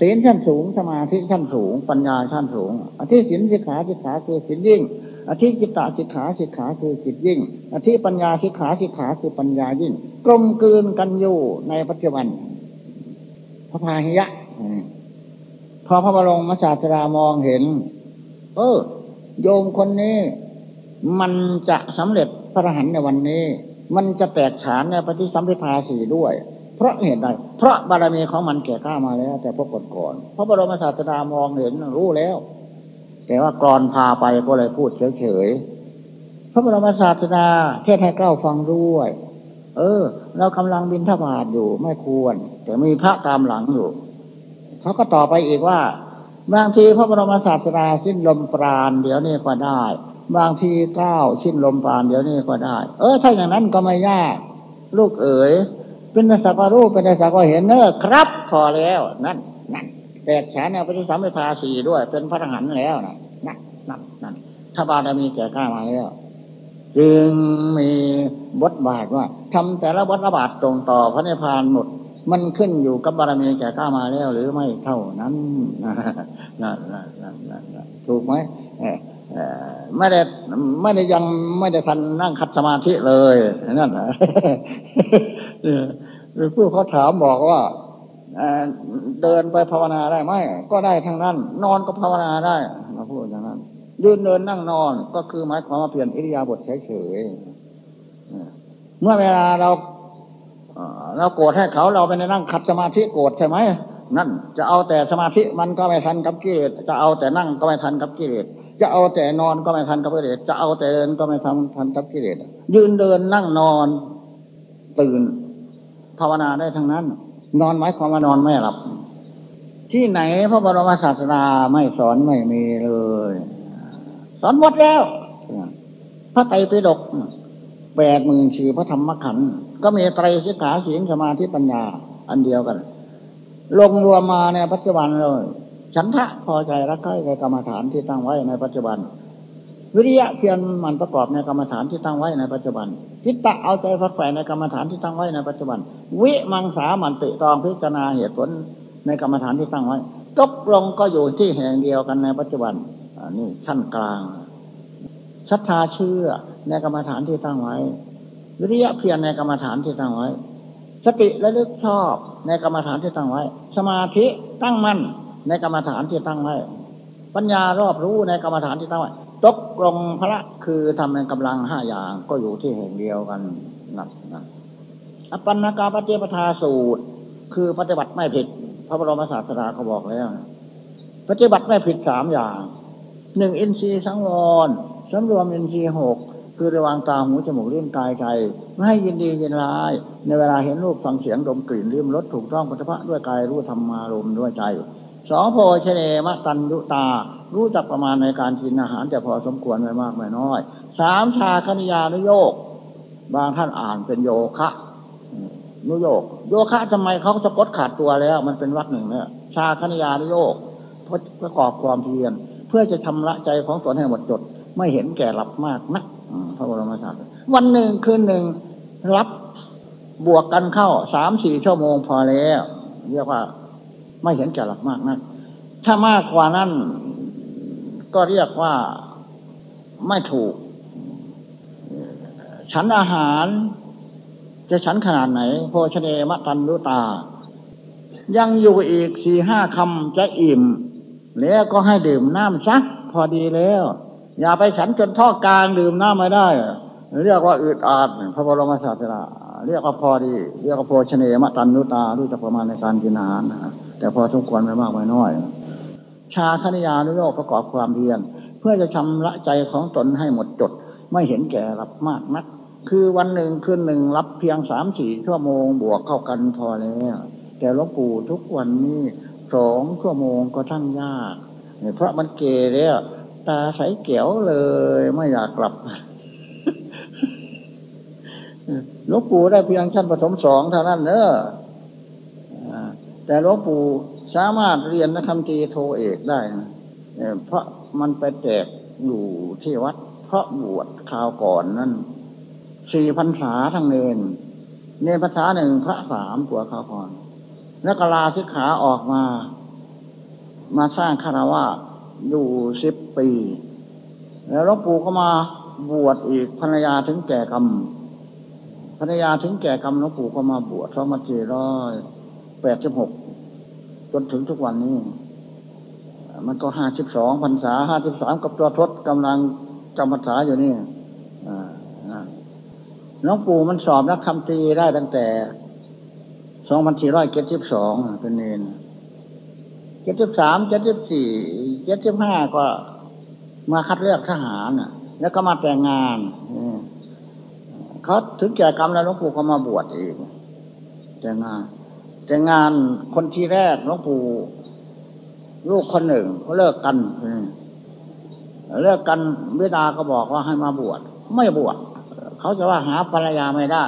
ศีลชั้นสูงสมาธิชั้นสูง ปัญญาชั้นสูงอธิศีลสิกขาสิกขาคือศีลยิ่งอธิจิตตสิกขาสิกขาคือจิตยิ่ง อธิปัญญาสิกขาสิกขาคือปัญญายิ่ง กลมกลืนกันอยู่ในปัจจุบัน พระพาหิยะพอพระบรมศาสดามองเห็น เออ โยมคนนี้ มันจะสำเร็จพระอรหันต์ในวันนี้ มันจะแตกฉานในปฏิสัมพิทาสี่ด้วย เพราะเหตุใดเพราะบารมีของมันแก่กล้ามาแล้ว แต่พวกก่อนพระบรมศาสดามองเห็นรู้แล้ว แต่ว่ากรอนพาไปก็เลยพูดเฉยๆพระบรมศาสดาเทศให้เก้าฟังด้วย เออ เรากำลังบินทบาทอยู่ไม่ควร แต่มีพระตามหลังอยู่เขาก็ต่อไปอีกว่าบางทีพระบรมศาสดาสิ้นลมปราณเดี๋ยวนี้ก็ได้ บางทีเก้าสิ้นลมปราณเดี๋ยวนี้ก็ได้ เออถ้าอย่างนั้นก็ไม่ยาก ลูกเอ๋ย เป็นสักว่ารูปเป็นสักว่าเห็นเนอครับพอแล้วนั่นนั่นแตกฉานแนวปฏิสัมพิทาสีด้วย เป็นพระทหารแล้วนะนั่นนั่นนั่นถ้าบารมีแก่กล้ามาแล้วจึงมีบทบาทว่าทำแต่ละบทบาทตรงต่อพระนิพพานหมด มันขึ้นอยู่กับบารมีแก่ข้ามาแล้ว หรือไม่เท่านั้นนะนะนะนะถูกไหม ไม่ได้ไม่ได้ยังไม่ได้ทันนั่งคัดสมาธิเลยนั่นนะผู้เขาถามบอกว่าเดินไปภาวนาได้ไหมก็ได้ทั้งนั้น นอนก็ภาวนาได้มาพูดอย่างนั้นยืนเดินนั่งนอนก็คือหมายความว่าเปลี่ยนอิริยาบถเฉยๆเมื่อเวลาเราเราโกรธให้เขาเราไปนั่งขัดสมาธิโกรธใช่ไหมนั่น จะเอาแต่สมาธิมันก็ไม่ทันกับกิเลสจะเอาแต่นั่งก็ไม่ทันกับกิเลส จะเอาแต่นอนก็ไม่ทันกับกิเลสจะเอาแต่เดินก็ไม่ทันทันกับกิเลสยืนเดินนั่งนอน ตื่น ภาวนาได้ทั้งนั้น นอนหมายความว่านอนไม่หลับ ที่ไหนพระบรมศาสดาไม่สอนไม่มีเลย สอนหมดแล้ว พระไตรปิฎกแปดหมื่นสี่พระธรรมขันธ์ก็มีไตรสิกขาศีลสมาธิปัญญา อันเดียวกัน ลงรวมมาในปัจจุบันเลย ฉันทะพอใจรักใคร่ในกรรมฐานที่ตั้งไว้ในปัจจุบัน วิริยะเพียรมันประกอบในกรรมฐานที่ตั้งไว้ในปัจจุบันจิตตะเอาใจพักใฝ่ในกรรมฐานที่ตั้งไว้ในปัจจุบัน วิมังสามันติตองพิจารณาเหตุผลในกรรมฐานที่ตั้งไว้ตกลงก็อยู่ที่แห่งเดียวกันในปัจจุบันอันนี้ชั้นกลางศรัทธาเชื่อในกรรมฐานที่ตั้งไว้ วิริยะเพียรในกรรมฐานที่ตั้งไว้ สติและลึกชอบในกรรมฐานที่ตั้งไว้ สมาธิตั้งมั่น ในกรรมฐานที่ตั้งไว้ปัญญารอบรู้ในกรรมฐานที่ตั้งไว้ตกลงพระคือทำในกำลังห้าอย่างก็อยู่ที่แห่งเดียวกันนั่นนั่นอปันนกาปฏิปทาสูตร คือปฏิบัติไม่ผิด พระบรมศาสดาเขาบอกแล้ว ปฏิบัติไม่ผิดสามอย่างหนึ่งอินทรีย์สังวรสำรวมอินทรีย์หกคือระวังตาหูจมูกเลี้ยงกายใจไม่ให้ยินดียินร้าย ในเวลาเห็นรูปฟังเสียงดมกลิ่นริมรสถูกต้องปัจจุบันด้วยกายรู้ธรรมารมด้วยใจ สองโพชเนมตันยุตา รู้จักประมาณในการกินอาหาร แต่พอสมควรไม่มากไม่น้อยสามชาคณิยานุโยก บางท่านอ่านเป็นโยคะนุโยก โยคะทำไมเขาจะกดขาดตัวแล้ว มันเป็นวักหนึ่งเนี่ยชาคณิยานุโยกประกอบความเพียรเพื่อจะชำระใจของตนให้หมดจด ไม่เห็นแก่หลับมากนักพระบรมศาสดาวันหนึ่งคืนหนึ่งรับบวกกันเข้าสามสี่ชั่วโมงพอแล้ว เรียกว่า ไม่เห็นแก่หลักมากนะถ้ามากกว่านั้นก็เรียกว่าไม่ถูก ฉันอาหาร จะฉันขนาดไหน โภชเนมตันรุตา ยังอยู่อีกสี่ห้าคำจะอิ่ม แล้วก็ให้ดื่มน้ำซักพอดีแล้ว อย่าไปฉันจนท่อกลางดื่มน้ำไม่ได้ เรียกว่าอึดอัดพระบรมศาสดาเรียกว่าพอดี เรียกว่าโภชเนมตันนุตา รู้จักประมาณในการกินอาหาร แต่พอทุกควรไม่มากไม่น้อย ชาคณิยานุโยกประกอบความเพียรเพื่อจะชำระใจของตนให้หมดจด ไม่เห็นแก่รับมากนัก คือวันหนึ่งคืนหนึ่งรับเพียงสามสี่ชั่วโมงบวกเข้ากันพอแล้วแต่หลวงปู่ทุกวันนี้สองชั่วโมงก็ทั้งยาก เพราะมันเกเแล้วตาใสเกี่ยวเลยไม่อยากกลับหลวงปู่ได้เพียงชั้นปฐมสองเท่านั้นเนอะ แต่หลวงปู่สามารถเรียนนักธรรมตีโทเอกได้นะเพราะมันไปแจกอยู่ที่วัด เพราะบวชคราวก่อนนั่นสี่พรรษาทั้งเนนเนนพรรษาหนึ่งพระสามตัวข้าวพรแล้วก็ลาสิกขาออกมา มาสร้างคารวะอยู่สิบปี แล้วหลวงปู่ก็มาบวชอีกภรรยาถึงแก่กรรมภรรยาถึงแก่กรรมหลวงปู่ก็มาบวชสองพันสี่ร้อย แปดสิบหกจนถึงทุกวันนี้ มันก็ห้าสิบสองพรรษาห้าสิบสามกับตัวทศกำลังจำพรรษาอยู่นี่หลวงปู่มันสอบนักคำตีได้ตั้งแต่สองพันสี่ร้อยเจ็ดสิบสองเป็นเนนเจ็ดสิบสามเจ็ดสิบสี่เจ็ดสิบห้าก็มาคัดเลือกทหารแล้วก็มาแต่งงานเขาถึงแก่กรรมแล้วหลวงปู่ก็มาบวชเองแต่งงาน แต่งานคนที่แรกหลวงปู่ลูกคนหนึ่งเขาเลิกกันเลิกกันเวดาก็บอกว่าให้มาบวชไม่บวชเขาจะว่าหาภรรยาไม่ได้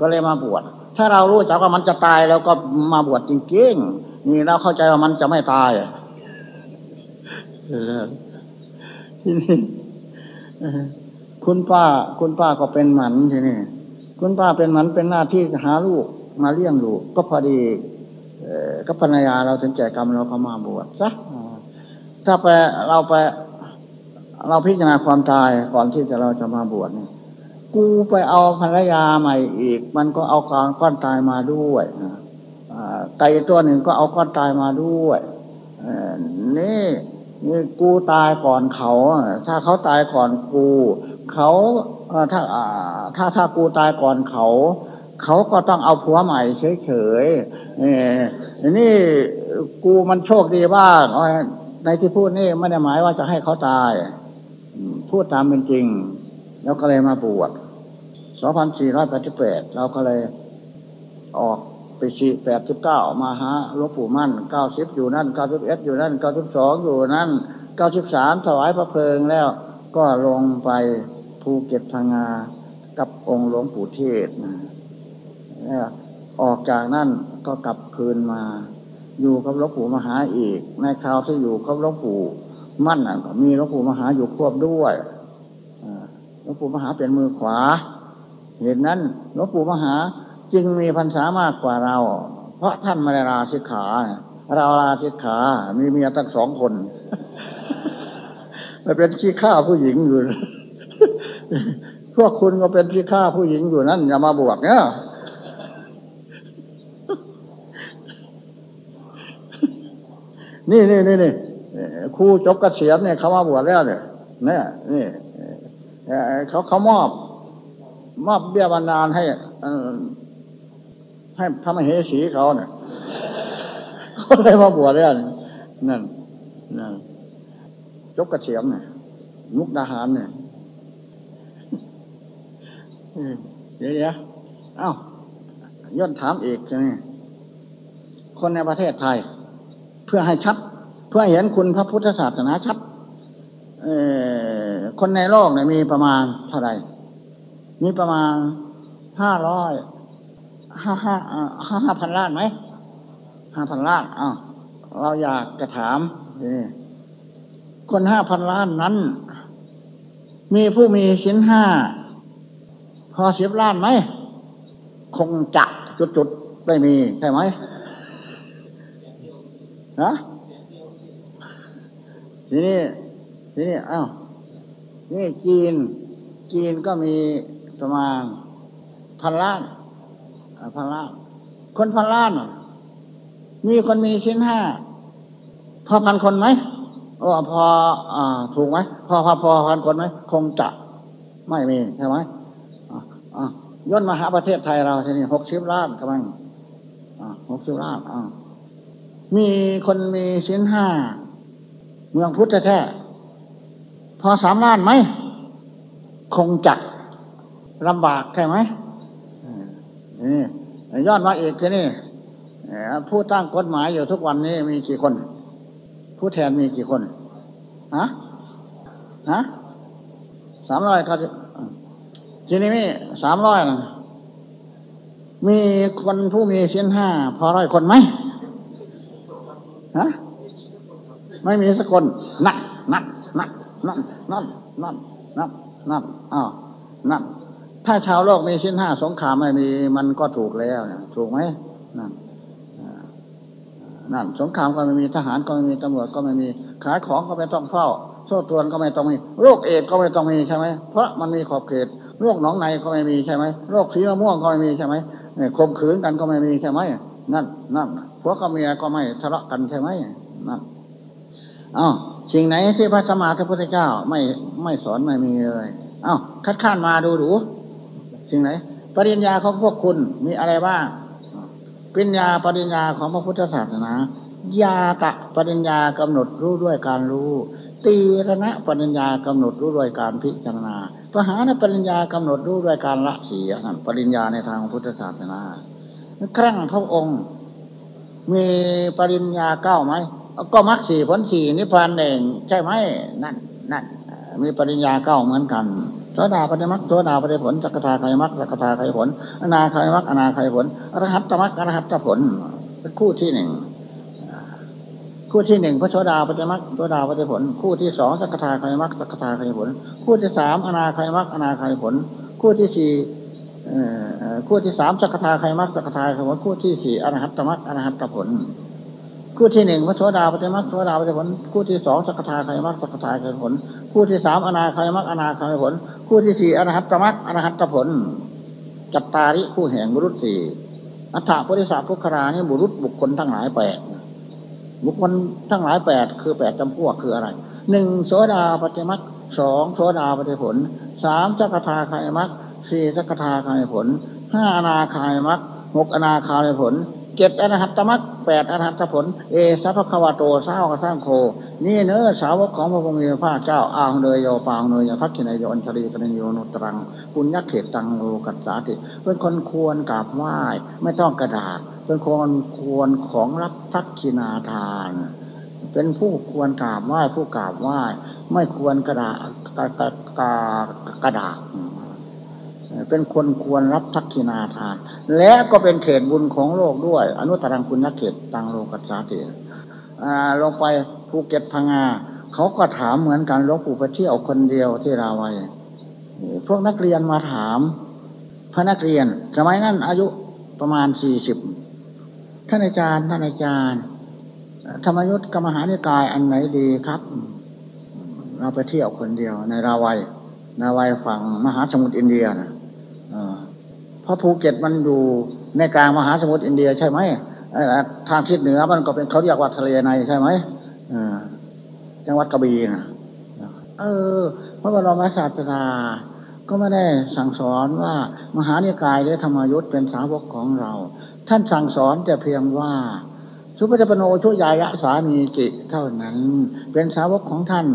ก็เลยมาบวชถ้าเรารู้จักว่ามันจะตายแล้วก็มาบวชจริงๆนี่เราเข้าใจว่ามันจะไม่ตายทีนี้คุณป้า คุณป้าก็เป็นหมันทีนี้คุณป้าเป็นหมันเป็นหน้าที่หาลูก มาเลี้ยงลูกก็พอดีก็ภรรยาเราถึงแก่กรรมเราก็มาบวชซะถ้าไปเราไป เราพิจารณาความตายก่อนที่จะเราจะมาบวชนี่กูไปเอาภรรยาใหม่อีก มันก็เอาการก้อนตายมาด้วยไก่ตัวหนึ่งก็เอาก้อนตายมาด้วยนี่นี่กูตายก่อนเขา ถ้าเขาตายก่อนกู เขาถ้าถ้าถ้ากูตายก่อนเขา เขาก็ต้องเอาผัวใหม่เฉยๆนี่กูมันโชคดีบ้างในที่พูดนี่ไม่ได้หมายว่าจะให้เขาตาย พูดตามเป็นจริง แล้วก็เลยมาบวช2488 เราก็เลยออกไปสี่แปดสิบเก้ามาหาหลวงปู่มั่นเก้าสิบอยู่นั่นเก้าสิบเอ็ดอยู่นั่นเก้าสิบสองอยู่นั่นเก้าสิบสามถวายพระเพลิงแล้ว ก็ลงไปภูเก็ตพังงากับองค์หลวงปู่เทศนะ ออกจากนั่นก็กลับคืนมา อยู่กับหลวงปู่มหาอีก ในคราวที่อยู่กับหลวงปู่มั่นก็มีหลวงปู่มหาอยู่ควบด้วยหลวงปู่มหาเป็นมือขวา เหตุนั้นหลวงปู่มหาจึงมีพรรษามากกว่าเรา เพราะท่านมาลาสิกขา เราลาสิกขา มีเมียตั้งสองคนไปเป็นขี้ข้าผู้หญิงอยู่ พวกคุณก็เป็นขี้ข้าผู้หญิงอยู่นั่นอย่ามาบวกเนี่ย นี่นี่นี่นี่ครูจบกเกษียณเนี่ยเขามาบวชแล้วเนี่ยนี่นี่เขาเขามอบ มอบเบี้ยบรรณาให้ให้พระมเหสีเขาเนี่ยเขาได้มาบวชแล้วนั่นนั่นจบกระเฉียมเนี่ยมุกดาหารเนี่ยเดี๋ยวเดี๋ยวเอ้าย้อนถามอีกใช่ไหมคนในประเทศไทย เพื่อให้ชัด เพื่อเห็นคุณพระพุทธศาสนาชัดคนในโลกเนี่ยมีประมาณเท่าไหร่ มีประมาณห้าร้อยห้าห้าห้าห้าพันล้านไหมห้าพันล้านอ้าวเราอยากกระถามคนห้าพันล้านนั้น มีผู้มีชิ้นห้าพอสิบล้านไหม คงจะจุดๆไม่มีใช่ไหม ฮะทีนี้ทีนี้อ้าวนี่จีน จีนก็มีประมาณพันล้านพันล้าน คนพันล้านมีคนมีชิ้นห้าพอพันคนไหมโอ้พออถูกไหมพอพอพอพันคนไหมคงจะไม่มีใช่ไหมย่นมาหาประเทศไทยเราทีนี้หกสิบล้านกำลังหกสิบล้าน มีคนมีชิ้นห้า เมืองพุทธแท้พอสามล้านไหม คงจะลำบากใช่ไหมนี่ย้อนมาอีกทีนี่ผู้ตั้งกฎหมายอยู่ทุกวันนี้มีกี่คน ผู้แทนมีกี่คนฮะฮะสามร้อยครับทีนี้มีสามร้อยมีคนผู้มีเส้นห้าพอร้อยคนไหม ฮะไม่มีสักคนนั่นนั่นนั่นนั่นนั่นนั่นนั่นนั่นอ้าวนั่นถ้าชาวโลกมีชิ้นห้าสงขามไม่มีมันก็ถูกแล้วเนะถูกไหมนั่นนั่นสงครามก็ไม่มีทหารก็ไม่มีตำรวจก็ไม่มีขายของก็ไม่ต้องเฝ้าโซ่ตรวนก็ไม่ต้องมีโรคเอดก็ไม่ต้องมีใช่ไหมเพราะมันมีขอบเขตโรคหนองในก็ไม่มีใช่ไหมโรคผีมะม่วงก็ไม่มีใช่ไหมข่มขืนกันก็ไม่มีใช่ไหมนั่นนั่น ผัวกับเมียก็ไม่ทะเลาะกันใช่ไหมนั่นอ้าวสิ่งไหนที่พระสมมาพระพุทธเจ้าไม่ไม่สอนไม่มีเลยอ้าวคัดค้านมาดูดูสิ่งไหน ปริญญาของพวกคุณมีอะไรบ้างปริญญาปริญญาของพระพุทธศาสนาญาตะปริญญากำหนดรู้ด้วยการรู้ตีรณะปริญญากำหนดรู้ด้วยการพิจารณาปหานปริญญากำหนดรู้ด้วยการละเสียนั่นปริญญาในทางพุทธศาสนาครั้งพระองค์ มีปริญญาเก้าไหม ก็มักสี่ผลสี่นิพพานเองใช่ไหมนั่นนั่นมีปริญญาเก้าเหมือนกันโสดาปฏิมักโสดาปฏิผลสักทาไคมักสักทาไคผลอนาไคมักอนาไคผลอรหัตตมักอรหัตตผลเป็นคู่ที่หนึ่งคู่ที่หนึ่งพระโสดาปฏิมักโสดาปฏิผล คู่ที่สองสักทาไคมักสักทาไคผล คู่ที่สามอนาไคมักอนาไคผล คู่ที่สี่ คู่ที่สามสักทาไคมักสักทาไคผลคู่ที่สี่อรหัตตมักอรหัตตผล คู่ที่หนึ่งพระโสดาปฏิมักโสดาปฏิผล คู่ที่สองสักทาไคมักสักทาไคผล คู่ที่สามอนาไคมักอนาไคผล คู่ที่สี่อรหัตตมักอรหัตตผล จัตตาริคู่แห่งบุรุษสี่อัฏฐบริษัทพุครานี่บุรุษบุคคลทั้งหลายแปดบุคคลทั้งหลายแปดคือแปดจำพวกคืออะไรหนึ่งโสดาปฏิมักสองโสดาปฏิผลสามจักทาไคมัก สี่จักทาไคผลห้าอนาคายมักหกอนาคายผลเจ็ดอรหัตตมักแปดอรหัตผล เอสัพพควาโตเศร้ากระสร้างโค นี่เนื้อสาวกของพระพุทธพระเจ้าอางเลยโยปางเนยยทักษิณายอัญชลีกนโยนุตรังปุญญเขตตังโลกัสสาติเป็นคนควรกราบไหว้ไม่ต้องกระดาษเป็นคนควรของรับทักษิณาทาน เป็นผู้ควรกราบไหว้ผู้กราบไหว้ไม่ควรกระดาษกระกระดาษ เป็นคนควรรับทักษิณาทาน และก็เป็นเขตบุญของโลกด้วย อนุตรังคุณนักเขตตังโลกัสสาติลงไปภูเก็ตพังงาเขาก็ถามเหมือนกันหลวงปู่ไปเที่ยวคนเดียวที่ราวัยพวกนักเรียนมาถามพระนักเรียน สมัยนั้นอายุประมาณสี่สิบท่านอาจารย์ท่านอาจารย์ ธรรมยุทธกรรมหานิกายอันไหนดีครับ เราไปเที่ยวคนเดียวในราวัยนาวัยฝั่งมหาสมุทรอินเดียนะ เพราะภูเก็ตมันอยู่ในกลางมหาสมุทรอินเดียใช่ไหมทางทิศเหนือมันก็เป็นเขาเรียกว่าทะเลในใช่ไหมจังหวัดกระบี่นะเออพระบรมศาสดาก็ไม่ได้สั่งสอนว่ามหานิกายหรือธรรมยุทธเป็นสาวกของเรา ท่านสั่งสอนแต่เพียงว่าสุปฏิปโนชุยายะสามีจิเท่านั้น เป็นสาวกของท่าน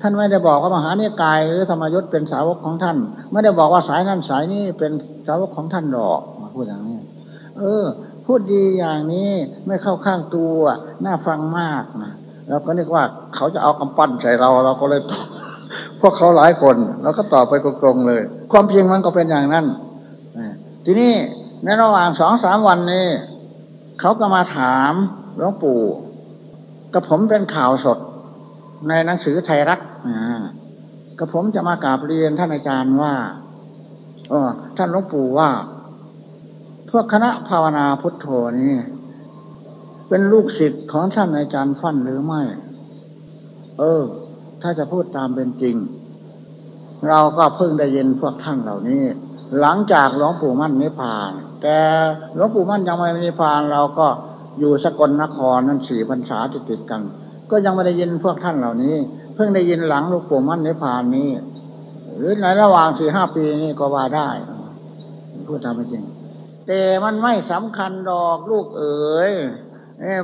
ท่านไม่ได้บอกว่ามหาเนกาย หรือธรรมยุทธ์เป็นสาวกของท่าน ไม่ได้บอกว่าสายนั้นสายนี้เป็นสาวกของท่านหรอกมาพูดอย่างนี้ เออ พูดดีอย่างนี้ไม่เข้าข้างตัวน่าฟังมากนะเราก็นึกว่าเขาจะเอากำปั้นใส่เราเราก็เลยตอบพวกเขาหลายคนเราก็ตอบไปตรงๆเลย ความเพียงมันก็เป็นอย่างนั้นทีนี้ในระหว่างสองสามวันนี้เขาก็มาถามหลวงปู่กับผมเป็นข่าวสด ในหนังสือไทยรัฐก็ผมจะมากราบเรียนท่านอาจารย์ว่าออท่านหลวงปู่ว่า พวกคณะภาวนาพุทโธนี่ เป็นลูกศิษย์ของท่านอาจารย์ฟั่นหรือไม่ เออ ถ้าจะพูดตามเป็นจริง เราก็เพิ่งได้ยินพวกท่านเหล่านี้ หลังจากหลวงปู่มั่นนิพพาน แต่หลวงปู่มั่นยังไม่นิพพาน เราก็อยู่สกลนครนั่นสี่พรรษาติดติดกัน ก็ยังไม่ได้ยินพวกท่านเหล่านี้ เพิ่งได้ยินหลังลูกปู่มั่นในพานนี้ หรือในระหว่างสี่ห้าปีนี้ก็ว่าได้พูดตามจริง แต่มันไม่สำคัญดอกลูกเอ๋ย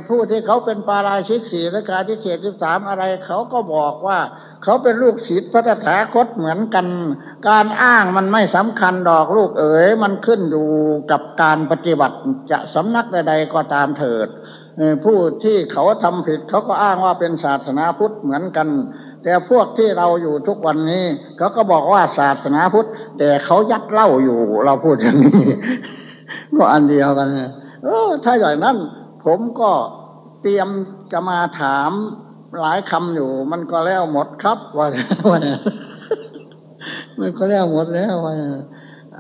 ผู้ที่เขาเป็นปาราชิกสี่และการที่เขตที่สามอะไร เขาก็บอกว่า เขาเป็นลูกศิษย์พระตถาคตเหมือนกัน การอ้างมันไม่สำคัญดอกลูกเอ๋ยมันขึ้นอยู่กับการปฏิบัติจะสำนักใดๆก็ตามเถิด ผู้ที่เขาทำผิดเขาก็อ้างว่าเป็นศาสนาพุทธเหมือนกัน แต่พวกที่เราอยู่ทุกวันนี้เขาก็บอกว่าศาสนาพุทธ แต่เขายัดเล่าอยู่ เราพูดอย่างนี้ก็อันเดียวกันเออ ถ้าอย่างนั้น ผมก็เตรียมจะมาถามหลายคำอยู่ มันก็แล้วหมดครับว่าว่ามันก็แล้วหมดแล้วว่า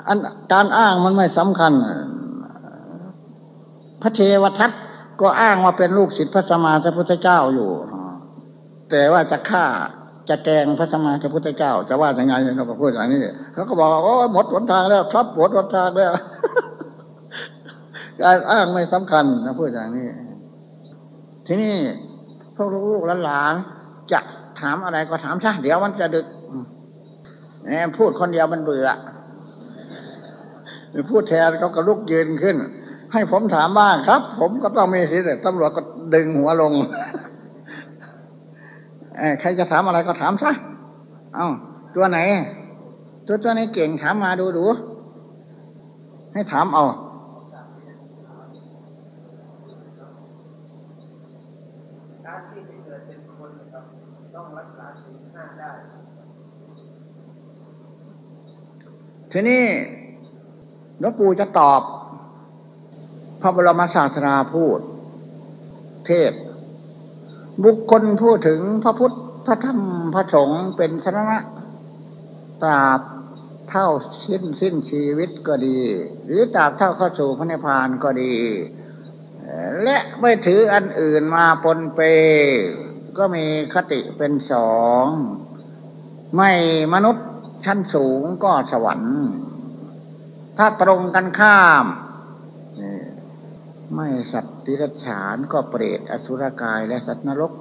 อันการอ้างมันไม่สำคัญ พระเทวทัต ก็อ้างว่าเป็นลูกศิษย์พระสมมาสัมพุทธเจ้าอยู่ แต่ว่าจะฆ่าจะแกงพระสมมาสัมพุทธเจ้า จะว่ายังไงเราก็พูดอย่างนี้เขาก็บอกว่าโอ้หมดหนทางแล้ว ครับหมดหนทางแล้วการอ้างไม่สำคัญนะพูดอย่างนี้ ทีนี้พวกลูกหลานจะถามอะไรก็ถามซะเดี๋ยวมันจะดึกพูดคนเดียวมันเบื่อพูดแทนเขาก็ลุกยืนขึ้น ให้ผมถามบ้างครับ ผมก็ต้องมีสิทธิ์ตำรวจก็ดึงหัวลงใครจะถามอะไรก็ถามซะเอา้าตัวไหน ตัวตัวไหนเก่งถามมาดูดูให้ถามเอาการที่จะเกิดเป็นคนต้องรักษาศีลห้าได้ทีนี้หลวงปู่จะตอบพ ระบรมศาสดาพูด เทศ บุคคลพูดถึงพระพุทธพระธรรมพระสงฆ์เป็นสนะตราบเท่าสิ้นสิ้นชีวิตก็ดี หรือตราบเท่าเข้าสู่พระนิพพานก็ดี และไม่ถืออันอื่นมาปนเป ก็มีคติเป็นสองไม่มนุษย์ชั้นสูงก็สวรรค์ ถ้าตรงกันข้าม ไม่สัตว์ติรฉานก็เปรตอสุรกายและสัตว์นรก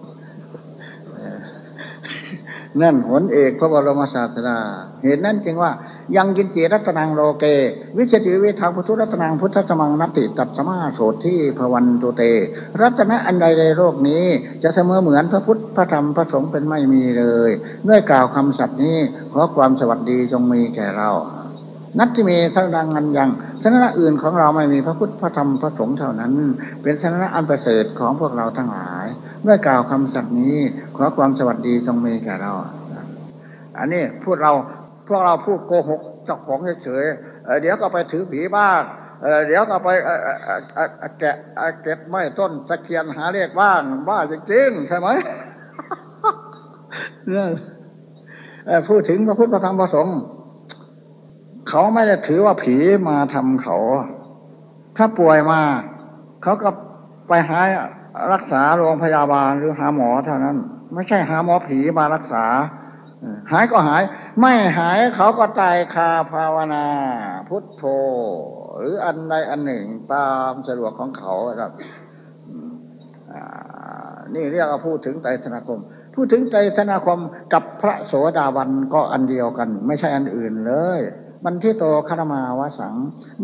นั่นหนเอกพระบรมศาสดา เหตุนั้นจึงว่า ยังกินเจรัตนังโลเก วิชติวิทางพุทธรัตนังพุทธสมังนัตติตัสมาโสที่พวันตุเต รัตนะอันใดในโลกนี้ จะเสมอเหมือนพระพุทธพระธรรมพระสงฆ์เป็นไม่มีเลย ด้วยกล่าวคำสัตย์นี้ขอความสวัสดีจงมีแก่เรา นัตที่มีสังดังงันยังสนะอื่นของเราไม่มีพระพุทธพระธรรมพระสงฆ์เท่านั้น เป็นสนะอันประเสริฐของพวกเราทั้งหลายเมื่อกล่าวคำสัตย์นี้ขอความสวัสดีจงมีแก่เรา อันนี้พูดเราพวกเราพูดโกหกเจ้าของเฉยเดี๋ยวก็ไปถือผีบ้างเดี๋ยวก็ไปแกะเก็บไม้ต้นตะเคียนหาเรียกบ้างบ้าจริงๆใช่ไหมพูดถึงพระพุทธพระธรรมพระสงฆ์ เขาไม่ได้ถือว่าผีมาทำเขา ถ้าป่วยมา เขาก็ไปหารักษาโรงพยาบาลหรือหาหมอเท่านั้น ไม่ใช่หาหมอผีมารักษา หายก็หาย ไม่หายเขาก็ตายคาภาวนา พุทโธ หรืออันใดอันหนึ่งตามสะดวกของเขาครับนี่เรียกว่าพูดถึงไตรสนาคม พูดถึงไตรสนาคมกับพระโสดาบันก็อันเดียวกัน ไม่ใช่อันอื่นเลย บันทิโตคารมาวสัง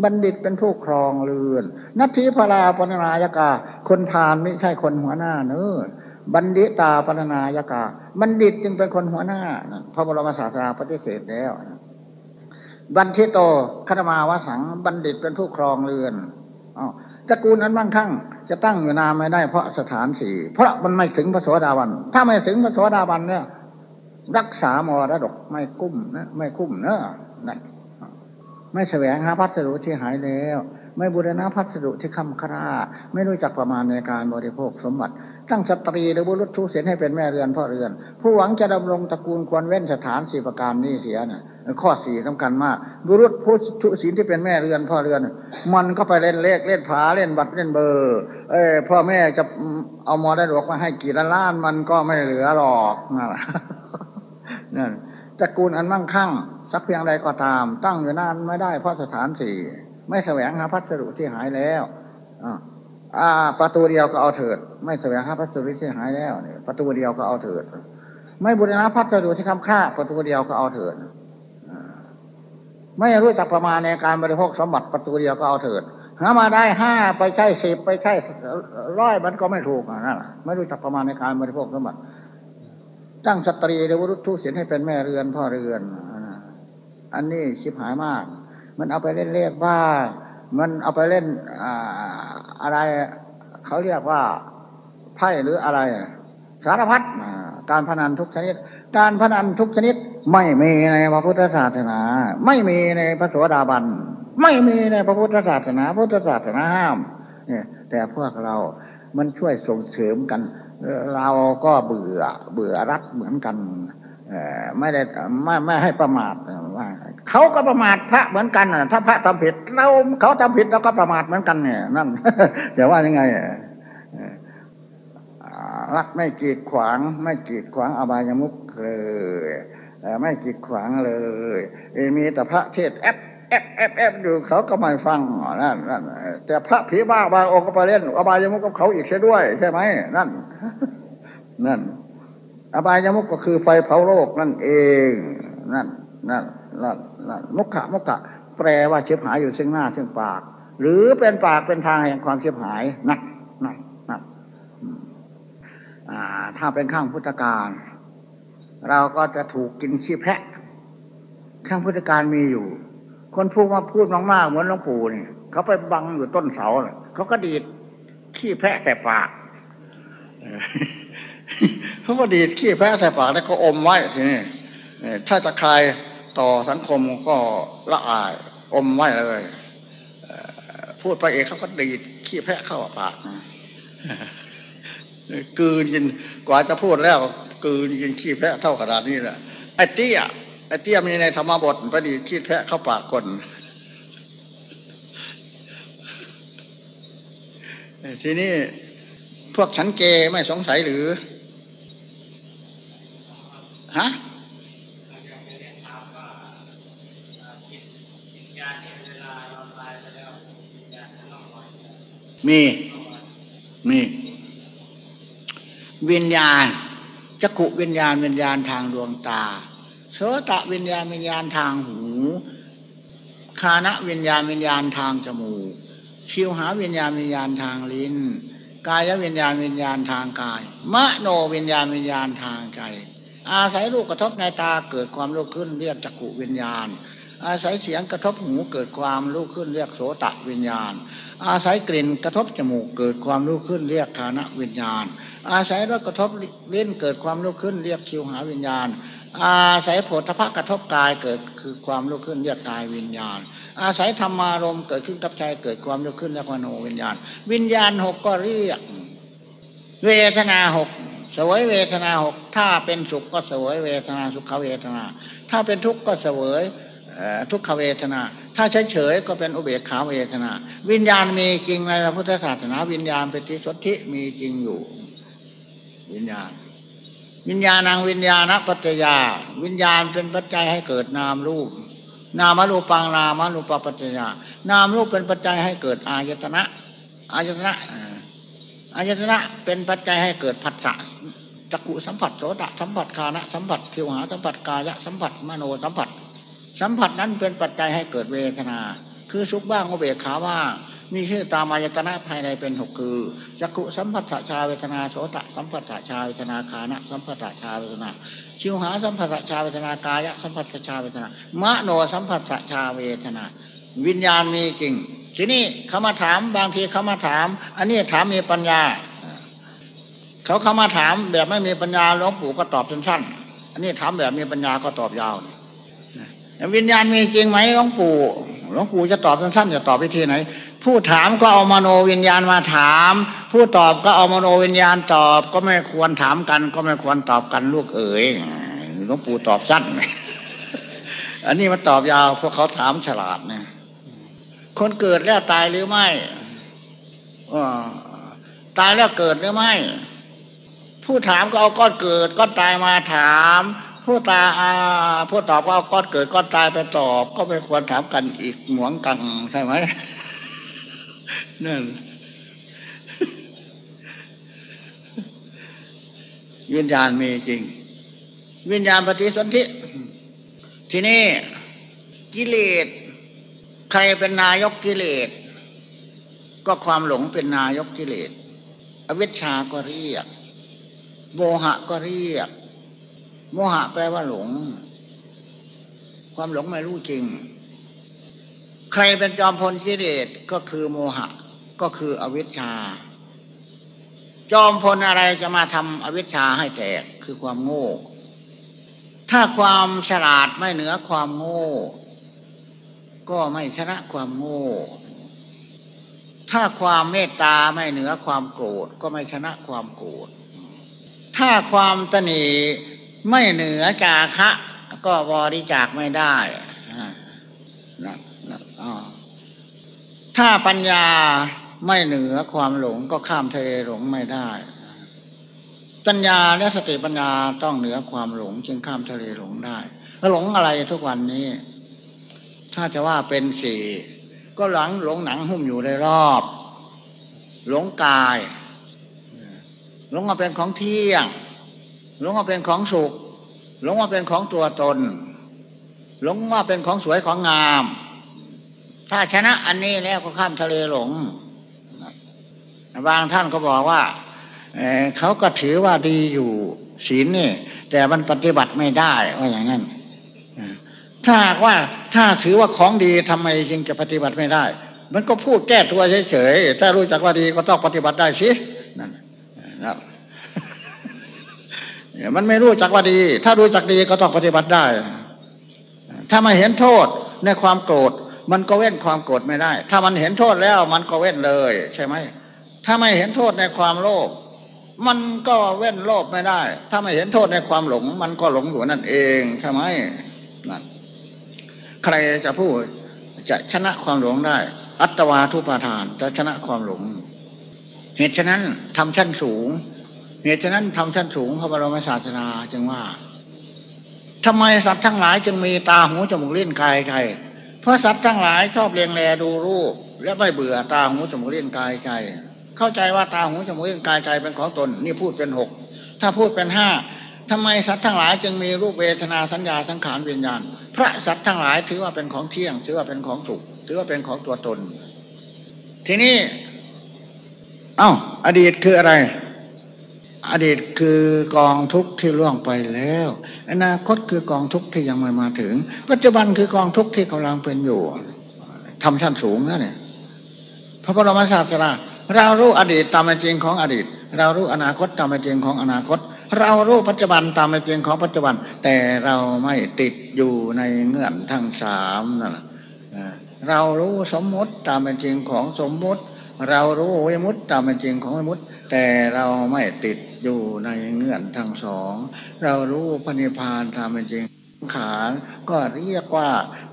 บัณฑิตเป็นผู้ครองเรือน นัตถิพราปนายกา คนพานไม่ใช่คนหัวหน้าเนื้อบัณฑิตาปนายกา บัณฑิตจึงเป็นคนหัวหน้า พระบรมศาสดาปฏิเสธแล้ว บันทิโตคารมาวสัง บัณฑิตเป็นผู้ครองเรือนอ๋อตระกูลนั้นบางครั้งจะตั้งอยู่นานไม่ได้เพราะสถานสี่เพราะมันไม่ถึงพระโสดาบัน ถ้าไม่ถึงพระโสดาบันเนี่ยรักษามรดกไม่กุ้มนะไม่คุ้มเนอะนั่น ไม่แสวงหาพัสดุที่หายแล้ว ไม่บูรณะพัสดุที่คำคราไม่รู้จักประมาณในการบริโภคสมบัติ ตั้งสตรีหรือบุรุษทุเสียนให้เป็นแม่เรือนพ่อเรือน ผู้หวังจะดำรงตระกูลควรเว้นสถานสี่ประการนี้เสียนะข้อสี่สำคัญมาก บุรุษผู้ทุศีลที่เป็นแม่เรือนพ่อเรือน มันก็ไปเล่นเลขเล่นผาเล่นบัตรเล่นเบอร์เอ้พ่อแม่จะเอามอได้หลวกมาให้กี่ล้านมันก็ไม่เหลือหรอกนั่นตระกูลอันมั่งคั่ง สักเพียงใดก็ตาม ตั้งอยู่นานไม่ได้เพราะสถานสี่ไม่แสวงหาพัสดุที่หายแล้วอ่า ประตูเดียวก็เอาเถิด ไม่แสวงหาพัสดุที่หายแล้วเนี่ยประตูเดียวก็เอาเถิด ไม่บุรณะพัสดุที่คำค่า ประตูเดียวก็เอาเถิดไม่รู้จักประมาณในการบริโภคสมบัติประตูเดียวก็เอาเถิดหามาได้ห้าไปใช่สิบไปใช่ร้อยมันก็ไม่ถูกนั่นแหละไม่รู้จักประมาณในการบริโภคสมบัติตั้งสตรีหรือวรุษทุศีลให้เป็นแม่เรือนพ่อเรือน อันนี้ชิบหายมาก มันเอาไปเล่นเล่บ้า มันเอาไปเล่นอะไร เขาเรียกว่าไพ่หรืออะไร สารพัดการพนันทุกชนิด การพนันทุกชนิด ไม่มีในพระพุทธศาสนา ไม่มีในพระสวสดาบัน ไม่มีในพระพุทธศาสนา พุทธศาสนาห้ามเนี่ยแต่พวกเรา มันช่วยส่งเสริมกัน เราก็เบื่อ เบื่อรักเหมือนกัน ไม่ได้ไม่ไม่ให้ประมาทว่าเขาก็ประมาทพระเหมือนกันถ้าพระทำผิดเราเขาทำผิดเราก็ประมาทเหมือนกันเนี่ยนั่นแต่ว่ายังไงรักไม่กีดขวาง ไม่กีดขวางอบายมุขเลยไม่กีดขวางเลยมีแต่พระเทศแอปแอบแอบแอบอยู่เขาก็ไม่ฟังนั่นนั่นแต่พระผีบ้าบางองค์ก็ไปเล่นอบายมุกกับเขาอีกใช่ด้วย ใช่ไหมนั่น นั่น อบายมุกก็คือไฟเผาโลกนั่นเองนั่นนั่นนั่นนั่นมุขะมุขะแปลว่าเชื้อหายอยู่ซึ่งหน้าซึ่งปาก หรือเป็นปากเป็นทางแห่งความเชื้อหายนักนักนักถ้าเป็นข้างพุทธการ เราก็จะถูกกินชีแพะ ข้างพุทธการมีอยู่ คนพูดมาพูดมากๆเหมือนหลวงปู่นี่เขาไปบังอยู่ต้นเสาเขาก็ดีดขี้แพะใส่ปาก เขาก็ดีดขี้แพะใส่ปากแล้วก็อมไว้ทีนี้ถ้าจะคลายต่อสังคมก็ละอายอมไว้เลยพูดไปเองเขาก็ดีดขี้แพะเข้าปากกืนยินกว่าจะพูดแล้วกืนยินขี้แพะเท่าขนาดนี้แหละไอ้เตี้ยไอ้เตี้ยมีในธรรมบทพอดีคิดแพะเข้าปากคนทีนี้พวกฉันเกไม่สงสัยหรือ ฮะมีมีวิญญาณจักขุวิญญาณวิญญาณทางดวงตาโสตะวิญญาณวิญญาณทางหูคานะวิญญาณวิญญาณทางจมูกชิวหาวิญญาณวิญญาณทางลิ้น กายวิญญาณวิญญาณทางกาย มโนวิญญาณวิญญาณทางใจ อาศัยรูปกระทบในตาเกิดความรู้ขึ้นเรียกจักขุวิญญาณ อาศัยเสียงกระทบหูเกิดความรู้ขึ้นเรียกโสตะวิญญาณ อาศัยกลิ่นกระทบจมูกเกิดความรู้ขึ้นเรียกคานะวิญญาณ อาศัยรสกระทบเลิ้นเกิดความรู้ขึ้นเรียกชิวหาวิญญาณ อาศัยผลทพะกระทบกายเกิดคือความลุกขึ้นเรียกกายวิญญาณอาศัยธรรมารมเกิดขึ้นกับใจเกิดความลุกขึ้นเรียกวโนวิญญาณ วิญญาณหกก็เรียก เวทนาหก สวยเวทนาหกถ้าเป็นสุขก็สวยเวทนาสุขเวทนา ถ้าเป็นทุกข์ก็เสวยทุกขเวทนา ถ้าเฉยเฉยก็เป็นอุเบกขาเวทนา วิญญาณมีจริงในพระพุทธศาสนา วิญญาณเป็นที่สธิมีจริงอยู่ วิญญาณ วิญญาณังวิญญาณปัจจยา วิญญาณเป็นปัจจัยให้เกิดนามรูป นามรูปังนามรูปปัจจยานามรูปเป็นปัจจัยให้เกิดอายตนะอายตนะ อายตนะเป็นปัจจัยให้เกิดผัสสะจักขุสัมผัสโสตสัมผัสคานะสัมผัสทิวหาสัมผัสกายะสัมผัสมโนสัมผัส สัมผัสนั้นเป็นปัจจัยให้เกิดเวทนา คือสุขบ้างโอเบกขาว่างมีชื่อตามอายตนะภายในเป็นหกคือจักขุสัมผัสชาเวทนาโสตสัมผัสชาเวทนาคานะสัมผัสชาเวทนาชิวหาสัมผัสชาเวทนากายะสัมผัสชาเวทนามโนสัมผัสชาเวทนา วิญญาณมีจริง ทีนี้เขามาถามบางทีเขามาถาม อันนี้ถามมีปัญญา เขาเขามาถามแบบไม่มีปัญญาหลวงปู่ก็ตอบสั้นๆอันนี้ถามแบบมีปัญญาก็ตอบยาววิญญาณมีจริงไหมหลวงปู่หลวงปู่จะตอบสั้นๆจะตอบวิธีไหน ผู้ถามก็เอามโนวิญญาณมาถาม ผู้ตอบก็เอามโนวิญญาณตอบ ก็ไม่ควรถามกัน ก็ไม่ควรตอบกันลูกเอ๋ยหลวงปู่ตอบสั้น อันนี้มันตอบยาวเพราะเขาถามฉลาดเนี่ย คนเกิดแล้วตายหรือไม่ตายแล้วเกิดหรือไม่ ผู้ถามก็เอาก้อนเกิดก้อนตายมาถาม ผู้ตาผู้ตอบก็เอาก้อนเกิดก้อนตายไปตอบ ก็ไม่ควรถามกันอีกหมวงกันใช่ไหมนั่นวิญญาณมีจริง วิญญาณปฏิสนธิที่นี้กิเลส ใครเป็นนายกกิเลส ก็ความหลงเป็นนายกกิเลส อวิชชาก็เรียก โมหะก็เรียก โมหะแปลว่าหลง ความหลงไม่รู้จริง ใครเป็นจอมพลกิเลสก็คือโมหะ ก็คืออวิชชา จอมพลอะไรจะมาทำอวิชชาให้แตกคือความโง่ ถ้าความฉลาดไม่เหนือความโง่ ก็ไม่ชนะความโง่ ถ้าความเมตตาไม่เหนือความโกรธ ก็ไม่ชนะความโกรธ ถ้าความตนีไม่เหนือจาคะ ก็บริจาคไม่ได้นะนะถ้าปัญญาไม่เหนือความหลงก็ข้ามทะเลหลงไม่ได้ปัญญาและสติปัญญาต้องเหนือความหลง จึงข้ามทะเลหลงได้หลงอะไรทุกวันนี้ ถ้าจะว่าเป็นสี่ก็หลังหลงหนังหุ้มอยู่ในรอบ หลงกาย หลงมาเป็นของเที่ยง หลงมาเป็นของสุข หลงมาเป็นของตัวตน หลงว่าเป็นของสวยของงาม ถ้าชนะอันนี้แล้วก็ข้ามทะเลหลงบางท่านก็บอกว่าเเขาก็ถือว่าดีอยู่ศีลนี่ แต่มันปฏิบัติไม่ได้ว่าอย่างนั้น ถ้าว่าถ้าถือว่าของดีทำไมจึงจะปฏิบัติไม่ได้ มันก็พูดแก้ตัวเฉยๆถ้ารู้จักว่าดีก็ต้องปฏิบัติได้สินั่นนะมันไม่รู้จักว่าดี ถ้ารู้จักดีก็ต้องปฏิบัติได้ ถ้ามาเห็นโทษในความโกรธ มันก็เว้นความโกรธไม่ได้ ถ้ามันเห็นโทษแล้วมันก็เว้นเลย ใช่ไหม ถ้าไม่เห็นโทษในความโลภ มันก็เว้นโลภไม่ได้ ถ้าไม่เห็นโทษในความหลง มันก็หลงอยู่นั่นเอง ใช่ไหมนั่น ใครจะพูดจะชนะความหลงได้ อัตวาทุปาทานจะชนะความหลง เหตุฉะนั้นทำชั้นสูง เหตุฉะนั้นทำชั้นสูงพระบรมศาสนาจึงว่าทำไมสัตว์ทั้งหลายจึงมีตาหูจมูกเลิ้นกายใจ เพราะสัตว์ทั้งหลายชอบเลียงแลดูรูป และไม่เบื่อตาหูจมูกเลิ้นกายใจ เข้าใจว่าตาหูจมูกเลิ้นกายใจเป็นของตนนี่พูดเป็นหกถ้าพูดเป็นห้าทำไมสัตว์ทั้งหลายจึงมีรูปเวทนาสัญญาสังขารวิญญาณ พระสัตว์ทั้งหลายถือว่าเป็นของเที่ยง ถือว่าเป็นของสุขถือว่าเป็นของตัวตน ทีนี้ เอา้าอดีตคืออะไร อดีตคือกองทุกข์ที่ล่วงไปแล้ว อนาคตคือกองทุกข์ที่ยังไม่มาถึง ปัจจุบันคือกองทุกข์ที่กำลังเป็นอยู่ทำชั้นสูงนะเนี่ยพระบรมศาสดาเรารู้อดีตตามเป็นจริงของอดีต เรารู้อนาคตตามเป็นจริงของอนาคต เรารู้ปัจจุบันตามเป็นจริงของปัจจุบัน แต่เราไม่ติดอยู่ในเงื่อนทั้งสามนั่นเรารู้สมมติตามเป็นจริงของสมมติ เรารู้วิมุตตามเป็นจริงของวิมุตแต่เราไม่ติดอยู่ในเงื่อนทั้งสอง เรารู้พระนิพพานตามเป็นจริง ขารก็เรียกว่า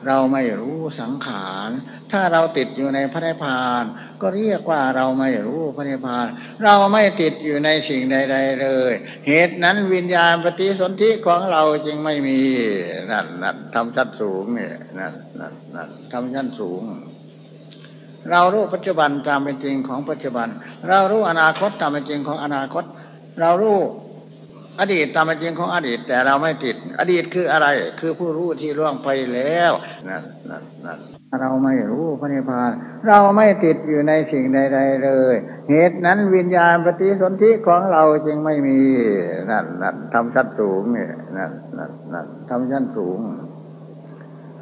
เราไม่รู้สังขาร ถ้าเราติดอยู่ในพระนิพพาน ก็เรียกว่าเราไม่รู้พระนิพพาน เราไม่ติดอยู่ในสิ่งใด ๆ เลย เหตุนั้นวิญญาณปฏิสนธิของเราจึงไม่มีนั่นนั่นทำชั้นสูงเนี่ยนั่นนั่นนั่นทำชั้นสูง เรารู้ปัจจุบันตามเป็นจริงของปัจจุบัน เรารู้อนาคตตามเป็นจริงของอนาคต เรารู้ อดีตตามเป็นจริงของอดีต แต่เราไม่ติด อดีตคืออะไร คือผู้รู้ที่ล่วงไปแล้วนั่นนั่นนั่นเราไม่รู้พระนิพพาน เราไม่ติดอยู่ในสิ่งใด ๆ เลย เหตุนั้นวิญญาณปฏิสนธิของเราจึงไม่มีนั่นนั่นทำชั้นสูงเนี่ยนั่นนั่นนั่นทำชั้นสูง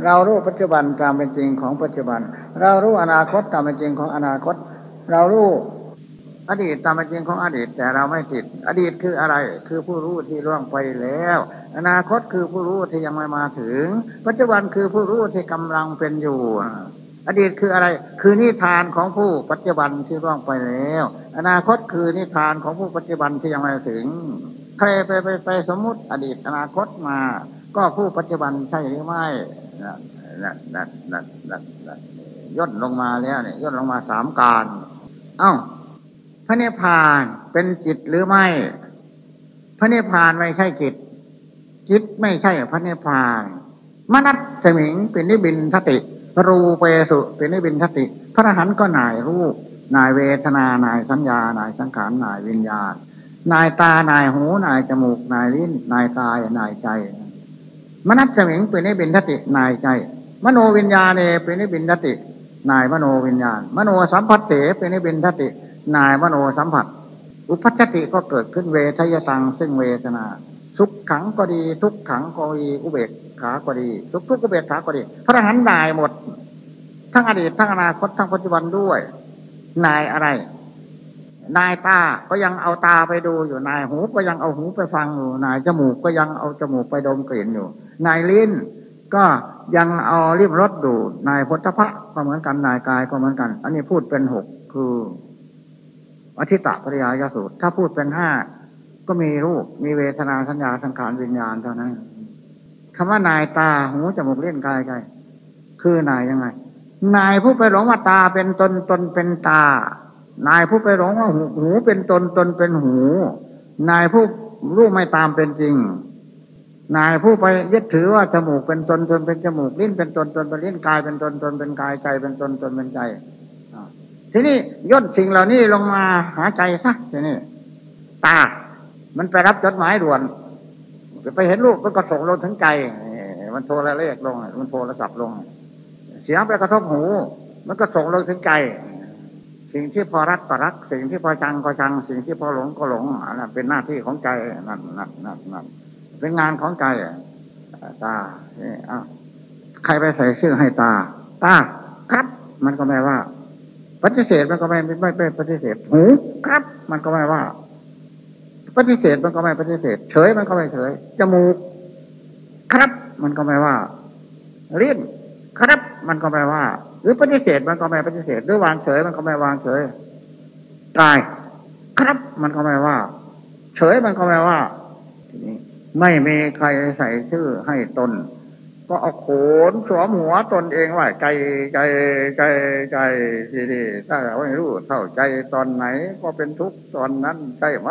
เรารู้ปัจจุบันตามเป็นจริงของปัจจุบัน เรารู้อนาคตตามเป็นจริงของอนาคต เรารู้ อดีตตามจริงของอดีตแต่เราไม่ติด อดีตคืออะไร คือผู้รู้ที่ล่วงไปแล้ว อนาคตคือผู้รู้ที่ยังไม่มาถึง ปัจจุบันคือผู้รู้ที่กำลังเป็นอยู่ อดีตคืออะไร คือนิทานของผู้ปัจจุบันที่ล่วงไปแล้ว อนาคตคือนิทานของผู้ปัจจุบันที่ยังไม่ถึง ใครไปไปไปสมมุติอดีตอนาคตมา ก็ผู้ปัจจุบันใช่หรือไม่นั่นนั่นนั่นนั่นนั่นย่นลงมาแล้วเนี่ยย่นลงมาสามการ เอ้า พระนิพพานเป็นจิตหรือไม่ พระนิพพานไม่ใช่จิต จิตไม่ใช่พระนิพพานมนัตสมิงเป็นนิบินทติ รูเปสุเป็นนิบินทติ พระหันก็นายรูปนายเวทนานายสัญญานายสังขารนายวิญญาณ นายตานายหูนายจมูกนายลิ้น นายกายนายใจ มนัตสมิงเป็นนิบินทตินายใจ มโนวิญญาณเนเป็นนิบินทติ นายมโนวิญญาณ มโนสัมผัสเสเป็นนิบินทติ นายมโนสัมผัส อุปัชติก็เกิดขึ้นเวทยสังซึ่งเวทนา สุขขังก็ดี ทุกขังก็ดีอุเบกขาก็ดี ทุกทุกอุเบกขาก็ดี พระหันนายหมด ทั้งอดีตทั้งอนาคตทั้งปัจจุบันด้วย นายอะไร นายตาก็ยังเอาตาไปดูอยู่นายหูก็ยังเอาหูไปฟังอยู่นายจมูกก็ยังเอาจมูกไปดมกลิ่นอยู่ นายลิ้นก็ยังเอาริมรสดูนายพุทธะก็เหมือนกันนายกายก็เหมือนกัน อันนี้พูดเป็นหกคือ อธิตะปริยายสูตร ถ้าพูดเป็นห้าก็มีรูป มีเวทนาสัญญาสังขารวิญญาณเท่านั้นคำว่านายตาหูจมูกเล่นกายใจ คือนายยังไง นายผู้ไปหลงว่าตาเป็นตนตนเป็นตา นายผู้ไปหลงว่าหูหูเป็นตนตนเป็นหู นายผู้รู้ไม่ตามเป็นจริง นายผู้ไปยึดถือว่าจมูกเป็นตนตนเป็นจมูกลิ้นเป็นตนตนเป็นลิ้นกายเป็นตนตนเป็นกายใจเป็นตนตนเป็นใจ ทีนี้ย่นสิ่งเหล่านี้ลงมาหาใจซะทีนี้ตา มันไปรับจดหมายด่วน ไปเห็นลูกมันก็ส่งลงถึงใจมันโทรเลขลง มันโทรศัพท์ลง เสียงไปกระทบหู มันก็ส่งลงถึงใจ สิ่งที่พอรักก็รัก สิ่งที่พอชังก็ชัง สิ่งที่พอหลงก็หลงอันนั้นเป็นหน้าที่ของใจนั่นนั่นนั่นนั่นเป็นงานของใจตาเนี่ยอ้าใครไปใส่ชื่อให้ตา ตา ครับ มันก็ไม่ว่า ปฏิเสธมันก็ไม่ไม่ไม่ปฏิเสธหูครับ มันก็ไม่ว่า ปฏิเสธมันก็ไม่ปฏิเสธ เฉยมันก็ไม่เฉย จมูก ครับ มันก็ไม่ว่าลิ้นครับ มันก็ไม่ว่า หรือปฏิเสธมันก็ไม่ปฏิเสธ หรือวางเฉยมันก็ไม่วางเฉยกาย ครับมันก็ไม่ว่า เฉยมันก็ไม่ว่า ไม่มีใครใส่ชื่อให้ตน ก็เอาโขนสวมหัวตนเองว่าใจใจใจใจทีนี้ถ้าเราไม่รู้เท่าใจตอนไหน ก็เป็นทุกตอนนั้นใช่ไหม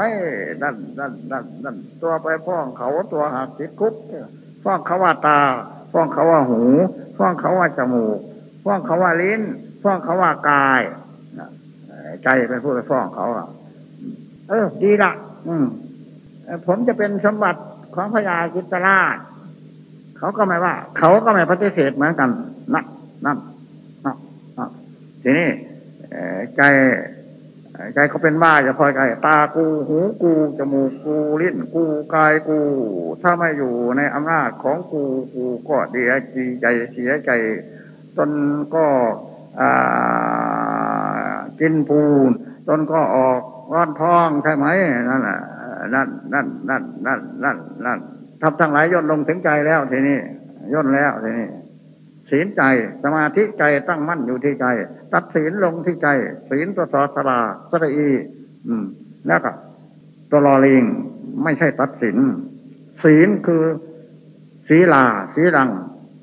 นั่นนั่นนั่นนั่นตัวไปฟ้องเขาตัวหักติดคุกฟ้องเขาว่าตาฟ้องเขาว่าหูฟ้องเขาว่าจมูกฟ้องเขาว่าลิ้นฟ้องเขาว่ากายใจเป็นผู้ไปฟ้องเขาเออ ดีละอืมผมจะเป็นสมบัติของพญาจิตราช เขาก็ไม่ว่า เขาก็ไม่ปฏิเสธเหมือนกันนั่นนั่นนั่นทีนี้ใจใจเขาเป็นบ้าจะพลอยใจตากูหูกูจมูกกูลิ้นกูกายกู ถ้าไม่อยู่ในอำนาจของกูกูก็เดียดีใจเสียใจตนก็กินปูนตนก็ออกร้อนท้องใช่ไหมนั่นนั่นนั่นนั่นนั่นนั่นนั่น ทำทั้งหลายย่นลงถึงใจแล้วทีนี้ย่นแล้วทีนี้ศีลใจสมาธิใจตั้งมั่นอยู่ที่ใจ ตัดศีลลงที่ใจ ศีลตัวสอสลาสระอี อืม แล้วก็ตัวรอลิงไม่ใช่ตัดศีลศีลคือศีลาศีลัง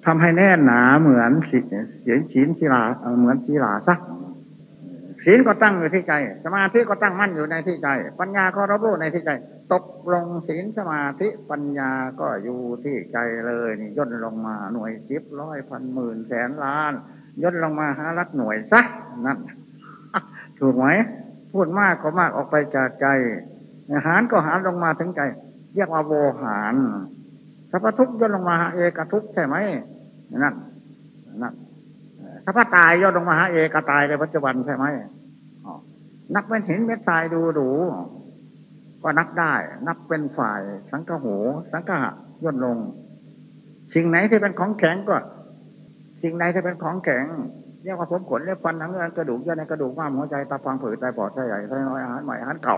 ทำให้แน่นหนาเหมือนสีเสียงศีลศีลาเหมือนศีลาซัก ศีลก็ตั้งอยู่ที่ใจ สมาธิก็ตั้งมั่นอยู่ในที่ใจ ปัญญาก็รับรู้ในที่ใจ ตกลงศีลสมาธิปัญญาก็อยู่ที่ใจเลยนี่ย่นลงมาหน่วยสิบร้อยพันหมื่นแสนล้านย่นลงมาหารักหน่วยซักนั่นถูกไหมพูดมากก็มากออกไปจากใจหารก็หารลงมาถึงใจ เรียกว่าโวหารสัพพทุกย่นลงมาหาเอกทุกใช่ไหมนั่นนั่น ถ้าพระตายย่อลงมาหาเอกตายในปัจจุบันใช่ไหมนักเป็นหินเม็ดทรายดูดูก็นับได้ นับเป็นฝ่าย สังฆโหสังฆะย่นลง สิ่งไหนที่เป็นของแข็งก็ สิ่งไหนที่เป็นของแข็งเรียกว่าผมขนเรียกฟันทั้งเงินกระดูกเย่อในกระดูกม้ามหัวใจตาฟังผืดไตปอดไตใหญ่ไตน้อยอาหารใหม่อาหารเก่า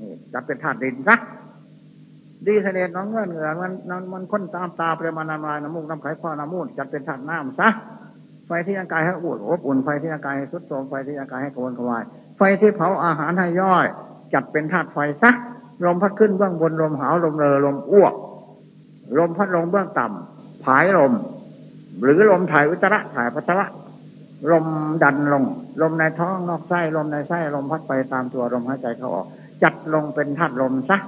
นี่จัดเป็นธาตุดินซะดีเสน่ห์น้องเงื่อนเงื่อนมันมันค้นตามตาเปรมานามายน้ำมูกน้ำไข่ข้อน้ำมูดจัดเป็นธาตุน้ำซะ ไฟที่ร่างกายให้อุ่นอบอุ่นไฟที่ร่างกายให้สุดโทมไฟที่ร่างกายให้กระวนกระวาย ไฟที่เผาอาหารให้ย่อย จัดเป็นธาตุไฟซะลมพัดขึ้นเบื้องบนลมหาวลมเลอลมอ้วก ลมพัดลงเบื้องต่ำผายลม หรือลมถ่ายอุจจาระถ่ายปัสสาวะลมดันลง ลมในท้องนอกไส้ลมในไส้ลมพัดไปตามตัวลมหายใจเข้าออก จัดลงเป็นธาตุลมซะ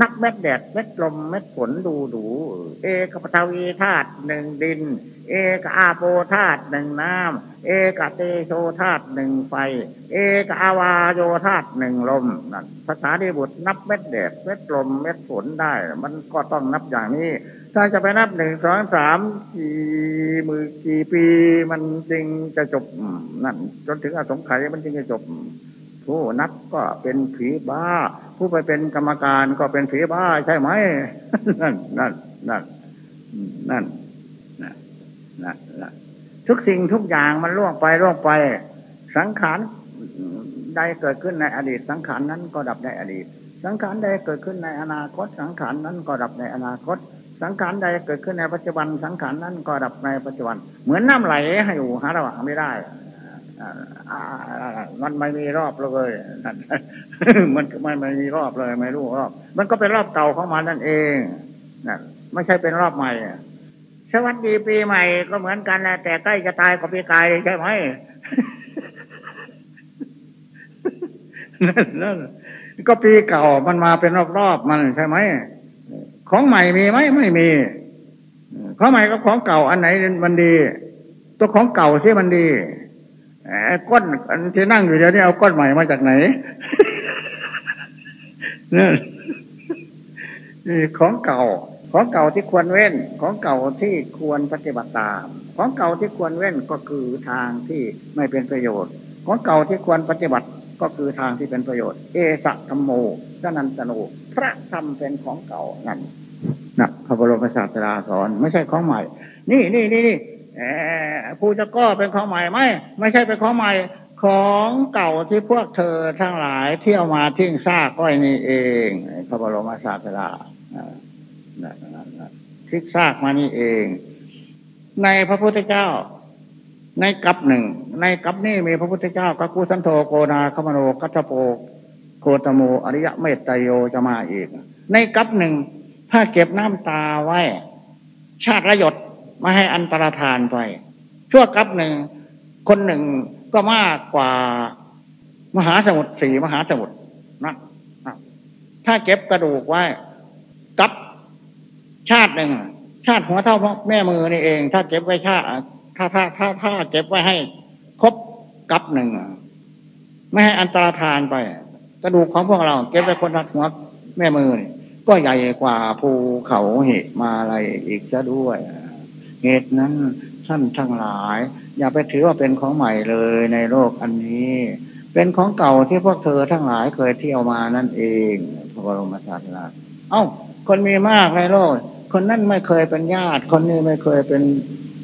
นักเม็ดแดดเม็ดลมเม็ดฝนดูดู เอกปฐวีธาตุหนึ่งดิน เอกอาโปธาตุหนึ่งน้ำเอกเตโชธาตุหนึ่งไฟ เอกอาวาโยธาตุหนึ่งลมนั่นภาษาที่บุตรนับเม็ดแดดเม็ดลมเม็ดฝนได้ มันก็ต้องนับอย่างนี้ ถ้าจะไปนับหนึ่งสองสามกี่มือกี่ปีมันจึงจะจบนั่นจนถึงอสงไขยมันจึงจะจบผู้นับก็เป็นผีบ้า ผู้ไปเป็นกรรมการก็เป็นผีบ้าใช่ไหมนั่นนั่นนั่นนั่น นนั่นทุกสิ่งทุกอย่างมันล่วงไปล่วงไป สังขารใดเกิดขึ้นในอดีต สังขารนั้นก็ดับในอดีต สังขารใดเกิดขึ้นในอนาคต สังขารนั้นก็ดับในอนาคต สังขารใดเกิดขึ้นในปัจจุบัน สังขารนั้นก็ดับในปัจจุบัน เหมือนน้าไหลให้อยู่หาระหว่างไม่ได้มันไม่มีรอบเลยมันไม่ไม่มีรอบเลย ไม่รู้รอบ มันก็เป็นรอบเก่าของมันนั่นเองนะไม่ใช่เป็นรอบใหม่ สวัสดีปีใหม่ก็เหมือนกันแหละแต่ใกล้จะตายก็ปีกายใช่ไหมนั่นก็ปีเก่ามันมาเป็นรอบๆมันใช่ไหมของใหม่มีไหมไม่มีของใหม่กับของเก่าอันไหนมันดี ตัวของเก่าที่มันดีก้อนที่นั่งอยู่เดี๋ยวนี้เอาก้อนใหม่มาจากไหนนี่ของเก่า ของเก่าที่ควรเว้นของเก่าที่ควรปฏิบัติตาม ของเก่าที่ควรเว้นก็คือทางที่ไม่เป็นประโยชน์ ของเก่าที่ควรปฏิบัติก็คือทางที่เป็นประโยชน์ เอสะธรรมโมสนันตโนพระธรรมเป็นของเก่านั่นนะพระบรมศาสดาสอนไม่ใช่ของใหม่ นี่นี่นี่นี่ผู้จะก็เป็นของใหม่ไหมไม่ใช่เป็นของใหม่ของเก่าที่พวกเธอทั้งหลายเที่ยวมาทิ้งซากก้อยนี่เองพระบรมศาสดา ทิ้งซากมานี่เอง ในพระพุทธเจ้า ในกับหนึ่ง ในกับนี่มีพระพุทธเจ้ากักุสันโธโกนาคมโนกัตโปโคตโมอริยะเมตไตโยจะมาอีก ในกับหนึ่ง ถ้าเก็บน้ำตาไว้ ชาติระยศไม่ให้อันตรธานไป ชั่วกับหนึ่ง คนหนึ่งก็มากกว่ามหาสมุทรสี่มหาสมุทรนะถ้าเก็บกระดูกไว้ ชาติหนึ่งชาติหัวเท่าแม่มือนี่เอง ถ้าเก็บไว้ชาติถ้าถ้าถ้าถ้าเก็บไว้ให้ ครบกับหนึ่งไม่ให้อันตรธานไป กระดูกของพวกเรา เก็บไว้คนละหัวแม่มือนี่ก็ใหญ่กว่าภูเขาเหตุมาอะไรอีกจะด้วยเหตุนั้นท่านทั้งหลาย อย่าไปถือว่าเป็นของใหม่เลยในโลกอันนี้ เป็นของเก่าที่พวกเธอทั้งหลายเคยเที่ยวมานั่นเองพระบรมศาสดาเอ้า คนมีมากในโลก คนนั้นไม่เคยเป็นญาติ คนนี้ไม่เคยเป็น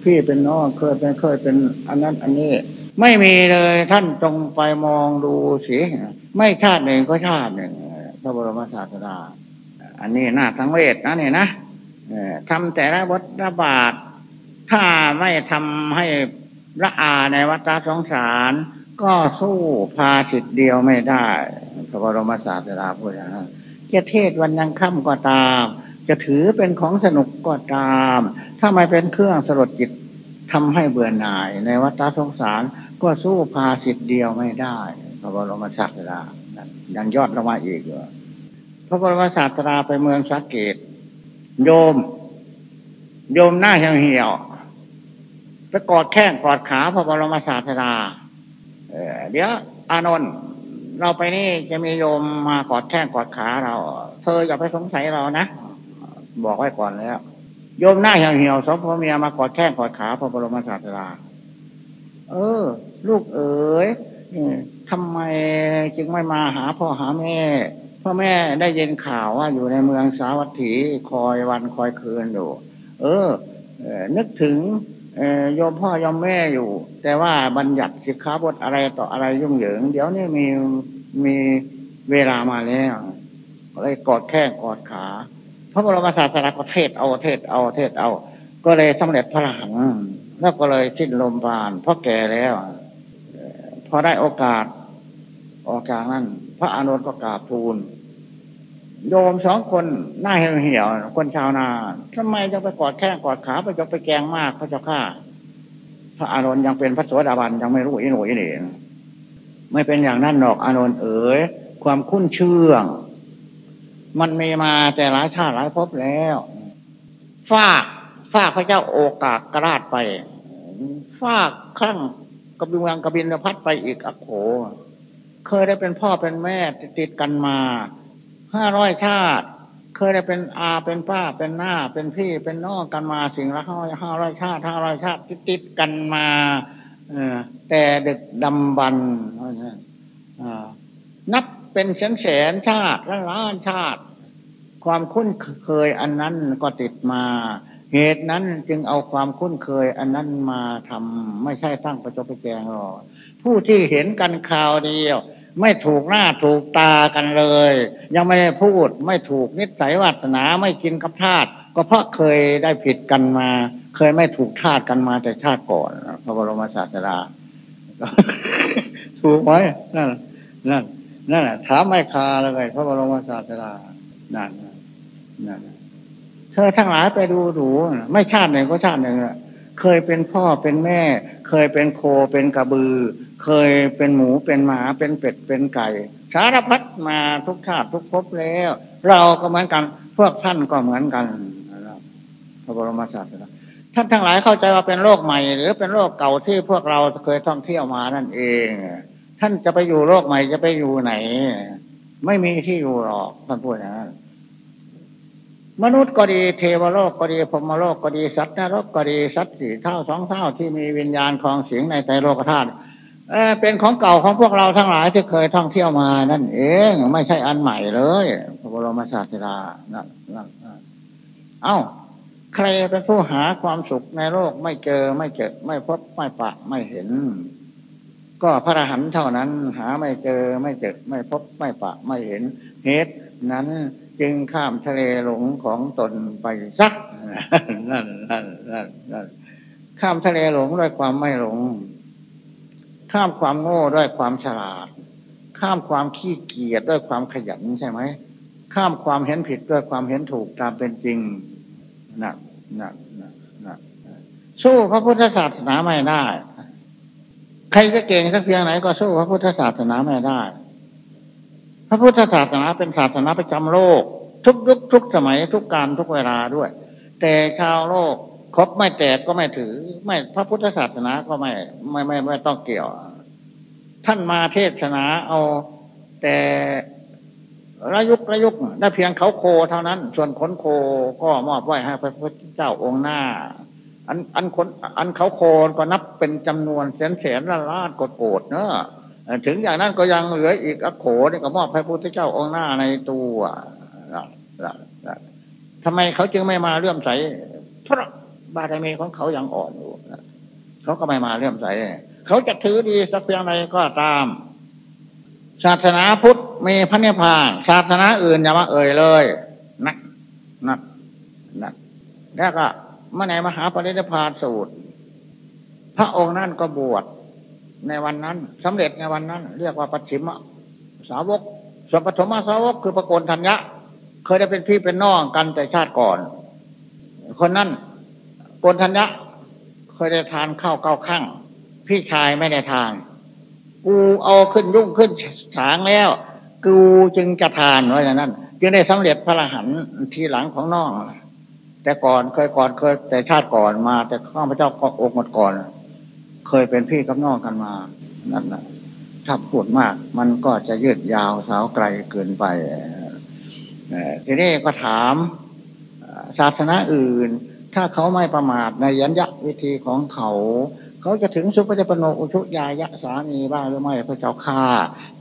พี่เป็นน้องเคยเป็นเคยเป็นอันนั้น อันนี้ ไม่มีเลยท่านจงไปมองดูสิไม่ชาติหนึ่งก็ชาติหนึ่งพระบรมศาสดาอันนี้น่าสังเวชนะเนี่ยนะทำแต่ละบทระบาท ถ้าไม่ทำให้ละอาในวัฏสงสาร ก็สู้พาสิทธิ์เดียวไม่ได้ พระบรมศาสดาพูดอย่างนั้นจะเทศวันยังค่ำก็ตาม จะถือเป็นของสนุกก็ตาม ถ้าไม่เป็นเครื่องสลดจิตทำให้เบื่อหน่าย ในวัฏสงสารก็สู้พาสิทธิ์เดียวไม่ได้พระบรมศาสดายังยอดลงมาอีกเหรอพระบรมศาสดาไปเมืองสักเกต โยม โยมหน้าเหี่ยวไปกอดแข้งกอดขาพระบรมศาสดาเดี๋ยวอานนท์เราไปนี่จะมีโยมมากอดแข้งกอดขาเรา เธออย่าไปสงสัยเรานะ บอกไว้ก่อนแล้ว โยมหน้าเหี่ยวๆสองพ่อเมียมากอดแข้งกอดขาพระบรมศาสดา เออ ลูกเอ๋ยทำไมจึงไม่มาหาพ่อหาแม่พ่อแม่ได้ยินข่าวว่าอยู่ในเมืองสาวัตถีคอยวันคอยคืนอยู่ เออ นึกถึงโยมพ่อยอมแม่อยู่ แต่ว่าบัญญัติสิกขาบทอะไรต่ออะไรยุ่งเหยิง เดี๋ยวนี้มีมีเวลามาแล้วก็เลยกอดแข้งกอดขา พระบรมศาสดาก็เทศเอาเทศเอาเทศเอา ก็เลยสำเร็จพระหันแล้วก็เลยสิ้นลมปราณเพราะแก่แล้วพอได้โอกาสออกจากนั้น พระอานนท์ก็กราบทูล โยมสองคนหน้าเหี่ยวคนชาวนาทำไมจะไปกอดแข้งกอดขาไปจะไปแกงมากพระเจ้าข้าพระอานนท์ยังเป็นพระสวสดาบันยังไม่รู้อิโนอิเนไม่เป็นอย่างนั้นหรอกอานนท์เอ๋ยความคุ้นเชื่อง มันมีมาแต่หลายชาติหลายภพแล้วฟากฟากพระเจ้าโอกาสกระราดไปฟากครั้งกบิงกบินพัดไปอีกอโขเคยได้เป็นพ่อเป็นแม่ติดกันมาห้าร้อยชาติ เคยได้เป็นอาเป็นป้าเป็นหน้า เป็นพี่เป็นน้องกันมาสิ่งละห้าห้าร้อยชาติห้าร้อยชาติติดกันมาเอแต่ดึกดำบรรนับ เป็นแสนแสนชาติล้านล้านชาติ ความคุ้นเคยอันนั้นก็ติดมา เหตุนั้นจึงเอาความคุ้นเคยอันนั้นมาทำไม่ใช่ตั้างประจบประแจงหรอกผู้ที่เห็นกันข่าวเดียว ไม่ถูกหน้าถูกตากันเลย ยังไม่ได้พูดไม่ถูกนิสัยวาสนาไม่กินกับทาตก็เพราะเคยได้ผิดกันมา เคยไม่ถูกทาตกันมาแต่ชาติก่อนพระบรมศาสดาถูกไหมนั่นนั่น นั่นแหละถามไม่คาเลย พระบรมศาสดานั่นนั่นเธอทั้งหลายไปดูดูไม่ชาติหนึ่งก็ชาติหนึ่งเคยเป็นพ่อเป็นแม่ เคยเป็นโคเป็นกระบือ เคยเป็นหมูเป็นหมาเป็นเป็ดเป็นไก่ สารพัดมาทุกชาติทุกภพแล้ว เราก็เหมือนกัน พวกท่านก็เหมือนกันพระบรมศาสดาท่านทั้งหลายเข้าใจว่าเป็นโลกใหม่ หรือเป็นโลกเก่าที่พวกเราเคยท่องเที่ยวมานั่นเอง ท่านจะไปอยู่โลกใหม่จะไปอยู่ไหน ไม่มีที่อยู่หรอกท่านพูดอย่างนั้นมนุษย์ก็ดีเทวโลกก็ดีพรมโลกก็ดีสัตว์นรกก็ดีสัตว์สี่เท่าสองเท่าที่มีวิญญาณคลองเสียงในใจโลกธาตุเป็นของเก่าของพวกเราทั้งหลายที่เคยท่องเที่ยวมานั่นเองไม่ใช่อันใหม่เลยพระบรมศาสดานั่นนั่นเอ้า ใครเป็นผู้หาความสุขในโลกไม่เจอไม่เจอไม่พบไม่ปะไม่เห็น ก็พระอรหันต์เท่านั้นหาไม่เจอไม่เจอไม่พบไม่ปะไม่เห็นเหตุนั้นจึงข้ามทะเลหลงของตนไปสักนั่นนั่นนั่นนั่นข้ามทะเลหลงด้วยความไม่หลง ข้ามความโง่ด้วยความฉลาด ข้ามความขี้เกียจด้วยความขยันใช่ไหมข้ามความเห็นผิดด้วยความเห็นถูกตามเป็นจริงนักนักนักนักสู้พระพุทธศาสนาไม่ได้ ใครจะเก่งสักเพียงไหนก็สู้พระพุทธศาสนาไม่ได้ พระพุทธศาสนาเป็นศาสนาประจำโลก ทุกยุคทุกสมัยทุกการทุกเวลาด้วย แต่ชาวโลกครบไม่แตกก็ไม่ถือ ไม่พระพุทธศาสนาก็ไม่ไม่ไม่ไม่ต้องเกี่ยว ท่านมาเทศนาเอา แต่ระยุกระยุกได้เพียงเขาโคเท่านั้น ส่วนขนโคก็มอบไว้ให้พระพุทธเจ้าองค์หน้า อันอันคนอันเขาโคนก็นับเป็นจำนวนแสนแสนล้านล้านกดโกดเนอะถึงอย่างนั้นก็ยังเหลืออีกอโขนี่ก็มอบพระพุทธเจ้าองค์หน้าในตัวทำไมเขาจึงไม่มาเลื่อมใสเพราะบารมีของเขายังอ่อนอยู่เขาก็ไม่มาเลื่อมใส เขาจะถือดีสักเพียงใดก็ตาม ศาสนาพุทธมีพระเนพาน ศาสนาอื่นอย่ามาเอ่ยเลย นักนักนักแล้วก็ มื่อไหนมหาปรินิพานสูตร พระองค์นั่นก็บวชในวันนั้นสำเร็จในวันนั้น เรียกว่าปัจฉิมสาวกส่วนปฐมสาวกคือประโกนธัญญะ เคยได้เป็นพี่เป็นน้องกันแต่ชาติก่อน คนนั้นโกนธัญญะ เคยได้ทานข้าวเก้าข้างพี่ชายไม่ได้ทาน กูเอาขึ้นยุ่งขึ้นฉางแล้ว กูจึงจะทานว่าอย่างนั้น จึงได้สำเร็จพระรหันทีหลังของน้อง แต่ก่อนเคยก่อนเคยแต่ชาติก่อนมา แต่ข้าพเจ้าก็อกหมดก่อน เคยเป็นพี่กับน้องกันมา นั่นนะถ้าพูดมาก มันก็จะยืดยาวสาวไกลเกินไปทีนี้ก็ถามศาสนาอื่น ถ้าเขาไม่ประมาทในยัญญะวิธีของเขา เขาจะถึงสุภจปโนอุชุยายะสามีบ้างหรือไม่พระเจ้าข่า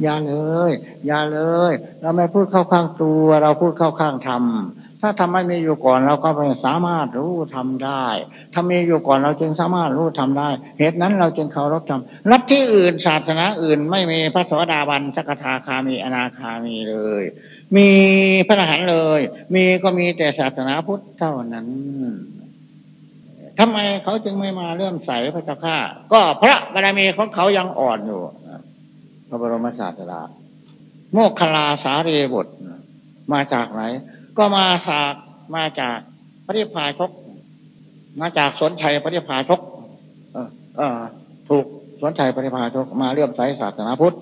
อย่าเลย อย่าเลย เราไม่พูดเข้าข้างตัว เราพูดเข้าข้างธรรม ถ้าทำไม่มีอยู่ก่อนเราก็ไม่สามารถรู้ทำได้ถ้ามีอยู่ก่อนเราจึงสามารถรู้ทำได้ เหตุนั้นเราจึงเคารพทำรัฐที่อื่นศาสนาอื่น ไม่มีพระสวสดาบันสักทาคามีอนาคามีเลย มีพระอรหันต์เลย มีก็มีแต่ศาสนาพุทธเท่านั้นทำไมเขาจึงไม่มาเริ่มใส่พระเจ้าข้าก็พระบารมีของเขายังอ่อนอยู่พระบรมศาสดาโมกขลาสารีบุตรมาจากไหน ก็มาจากมาจากพระนิพพานชก มาจากสนชัยพระนิพพานชกเออเออถูกสนชัยพระนิพพานชกมาเลื่อมใสศาสนาพุทธ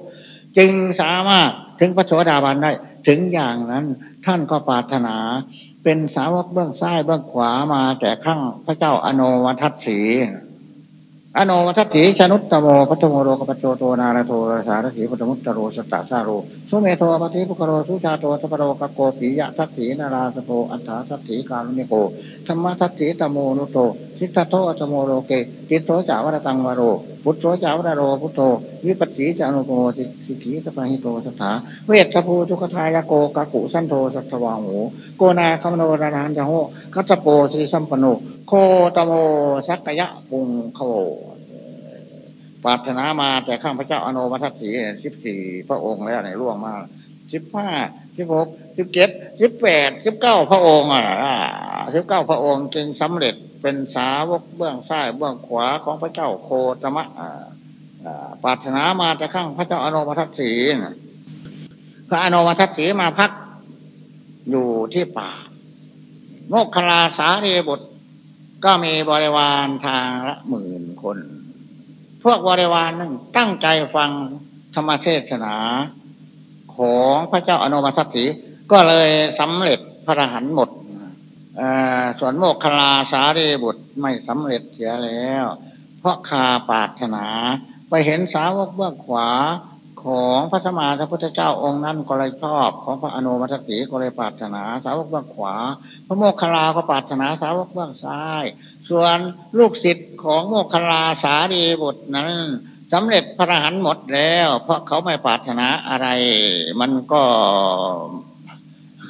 จึงสามารถถึงพระโสดาบันได้ ถึงอย่างนั้นท่านก็ปรารถนา เป็นสาวกเบื้องซ้ายเบื้องขวามาแต่ข้างพระเจ้าอโนวัตถี อโนมัตถีชนุตตโมพัตโมโรกปัจโจโตนาราโทสารถีปัตมุตตโรสตตาสาโรสุเมโทปฏิปุคโรสุชาโตสัพโรกโกปิยะทัตถีนาราสโตอัฏฐาทัตถีการุณิโกธรรมทัตถีตโมนุโต สิทธโตสโมโรเกจิตโตจาวรตังวโร พุทโธจาวรโรพุทโธวิปัสสีจานุโกสิสิขีสปะหิโตสัทธาเวทภูทุกทายโกกะกุสันโทสัทวาหูโกนาคมโนรานานจโหกัตโปสีสัมปโนโคตโมสักยะปุงโคปรารถนามาแต่ข้างพระเจ้าอนุมัติสีสิบสี่พระองค์แล้วในร่วงมาสิบห้าสิบหกสิบเจ็ดสิบแปดสิบเก้าพระองค์อะสิบเก้าพระองค์จึงสำเร็จ เป็นสาวกเบื้องซ้ายเบื้องขวาของพระเจ้าโคตมะปรารถนามาแต่ข้างพระเจ้าอนุมัตสีพระอนุมัตสีมาพักอยู่ที่ป่า โมกขลาสาเรบุตรก็มีบริวารทางละหมื่นคน พวกบริวารนั่นตั้งใจฟังธรรมเทศนาของพระเจ้าอนุมาทัตสีก็เลยสำเร็จพระรหันต์หมด ส่วนโมกขลาสารีบุตรไม่สำเร็จเสียแล้ว เพราะคาปาถนา ไปเห็นสาวกเบื้องขวาของพระสมมาพระพุทธเจ้าองค์นั้นก็เลยชอบของพระอนุมัติสีก็เลยปรารถนาสาวกเบื้องขวา พระโมคคัลลาก็ปรารถนาสาวกเบื้องซ้าย ส่วนลูกศิษย์ของโมคคัลลาสาดีบุตรนั้นสำเร็จพระอรหันต์หมดแล้ว เพราะเขาไม่ปรารถนาอะไร มันก็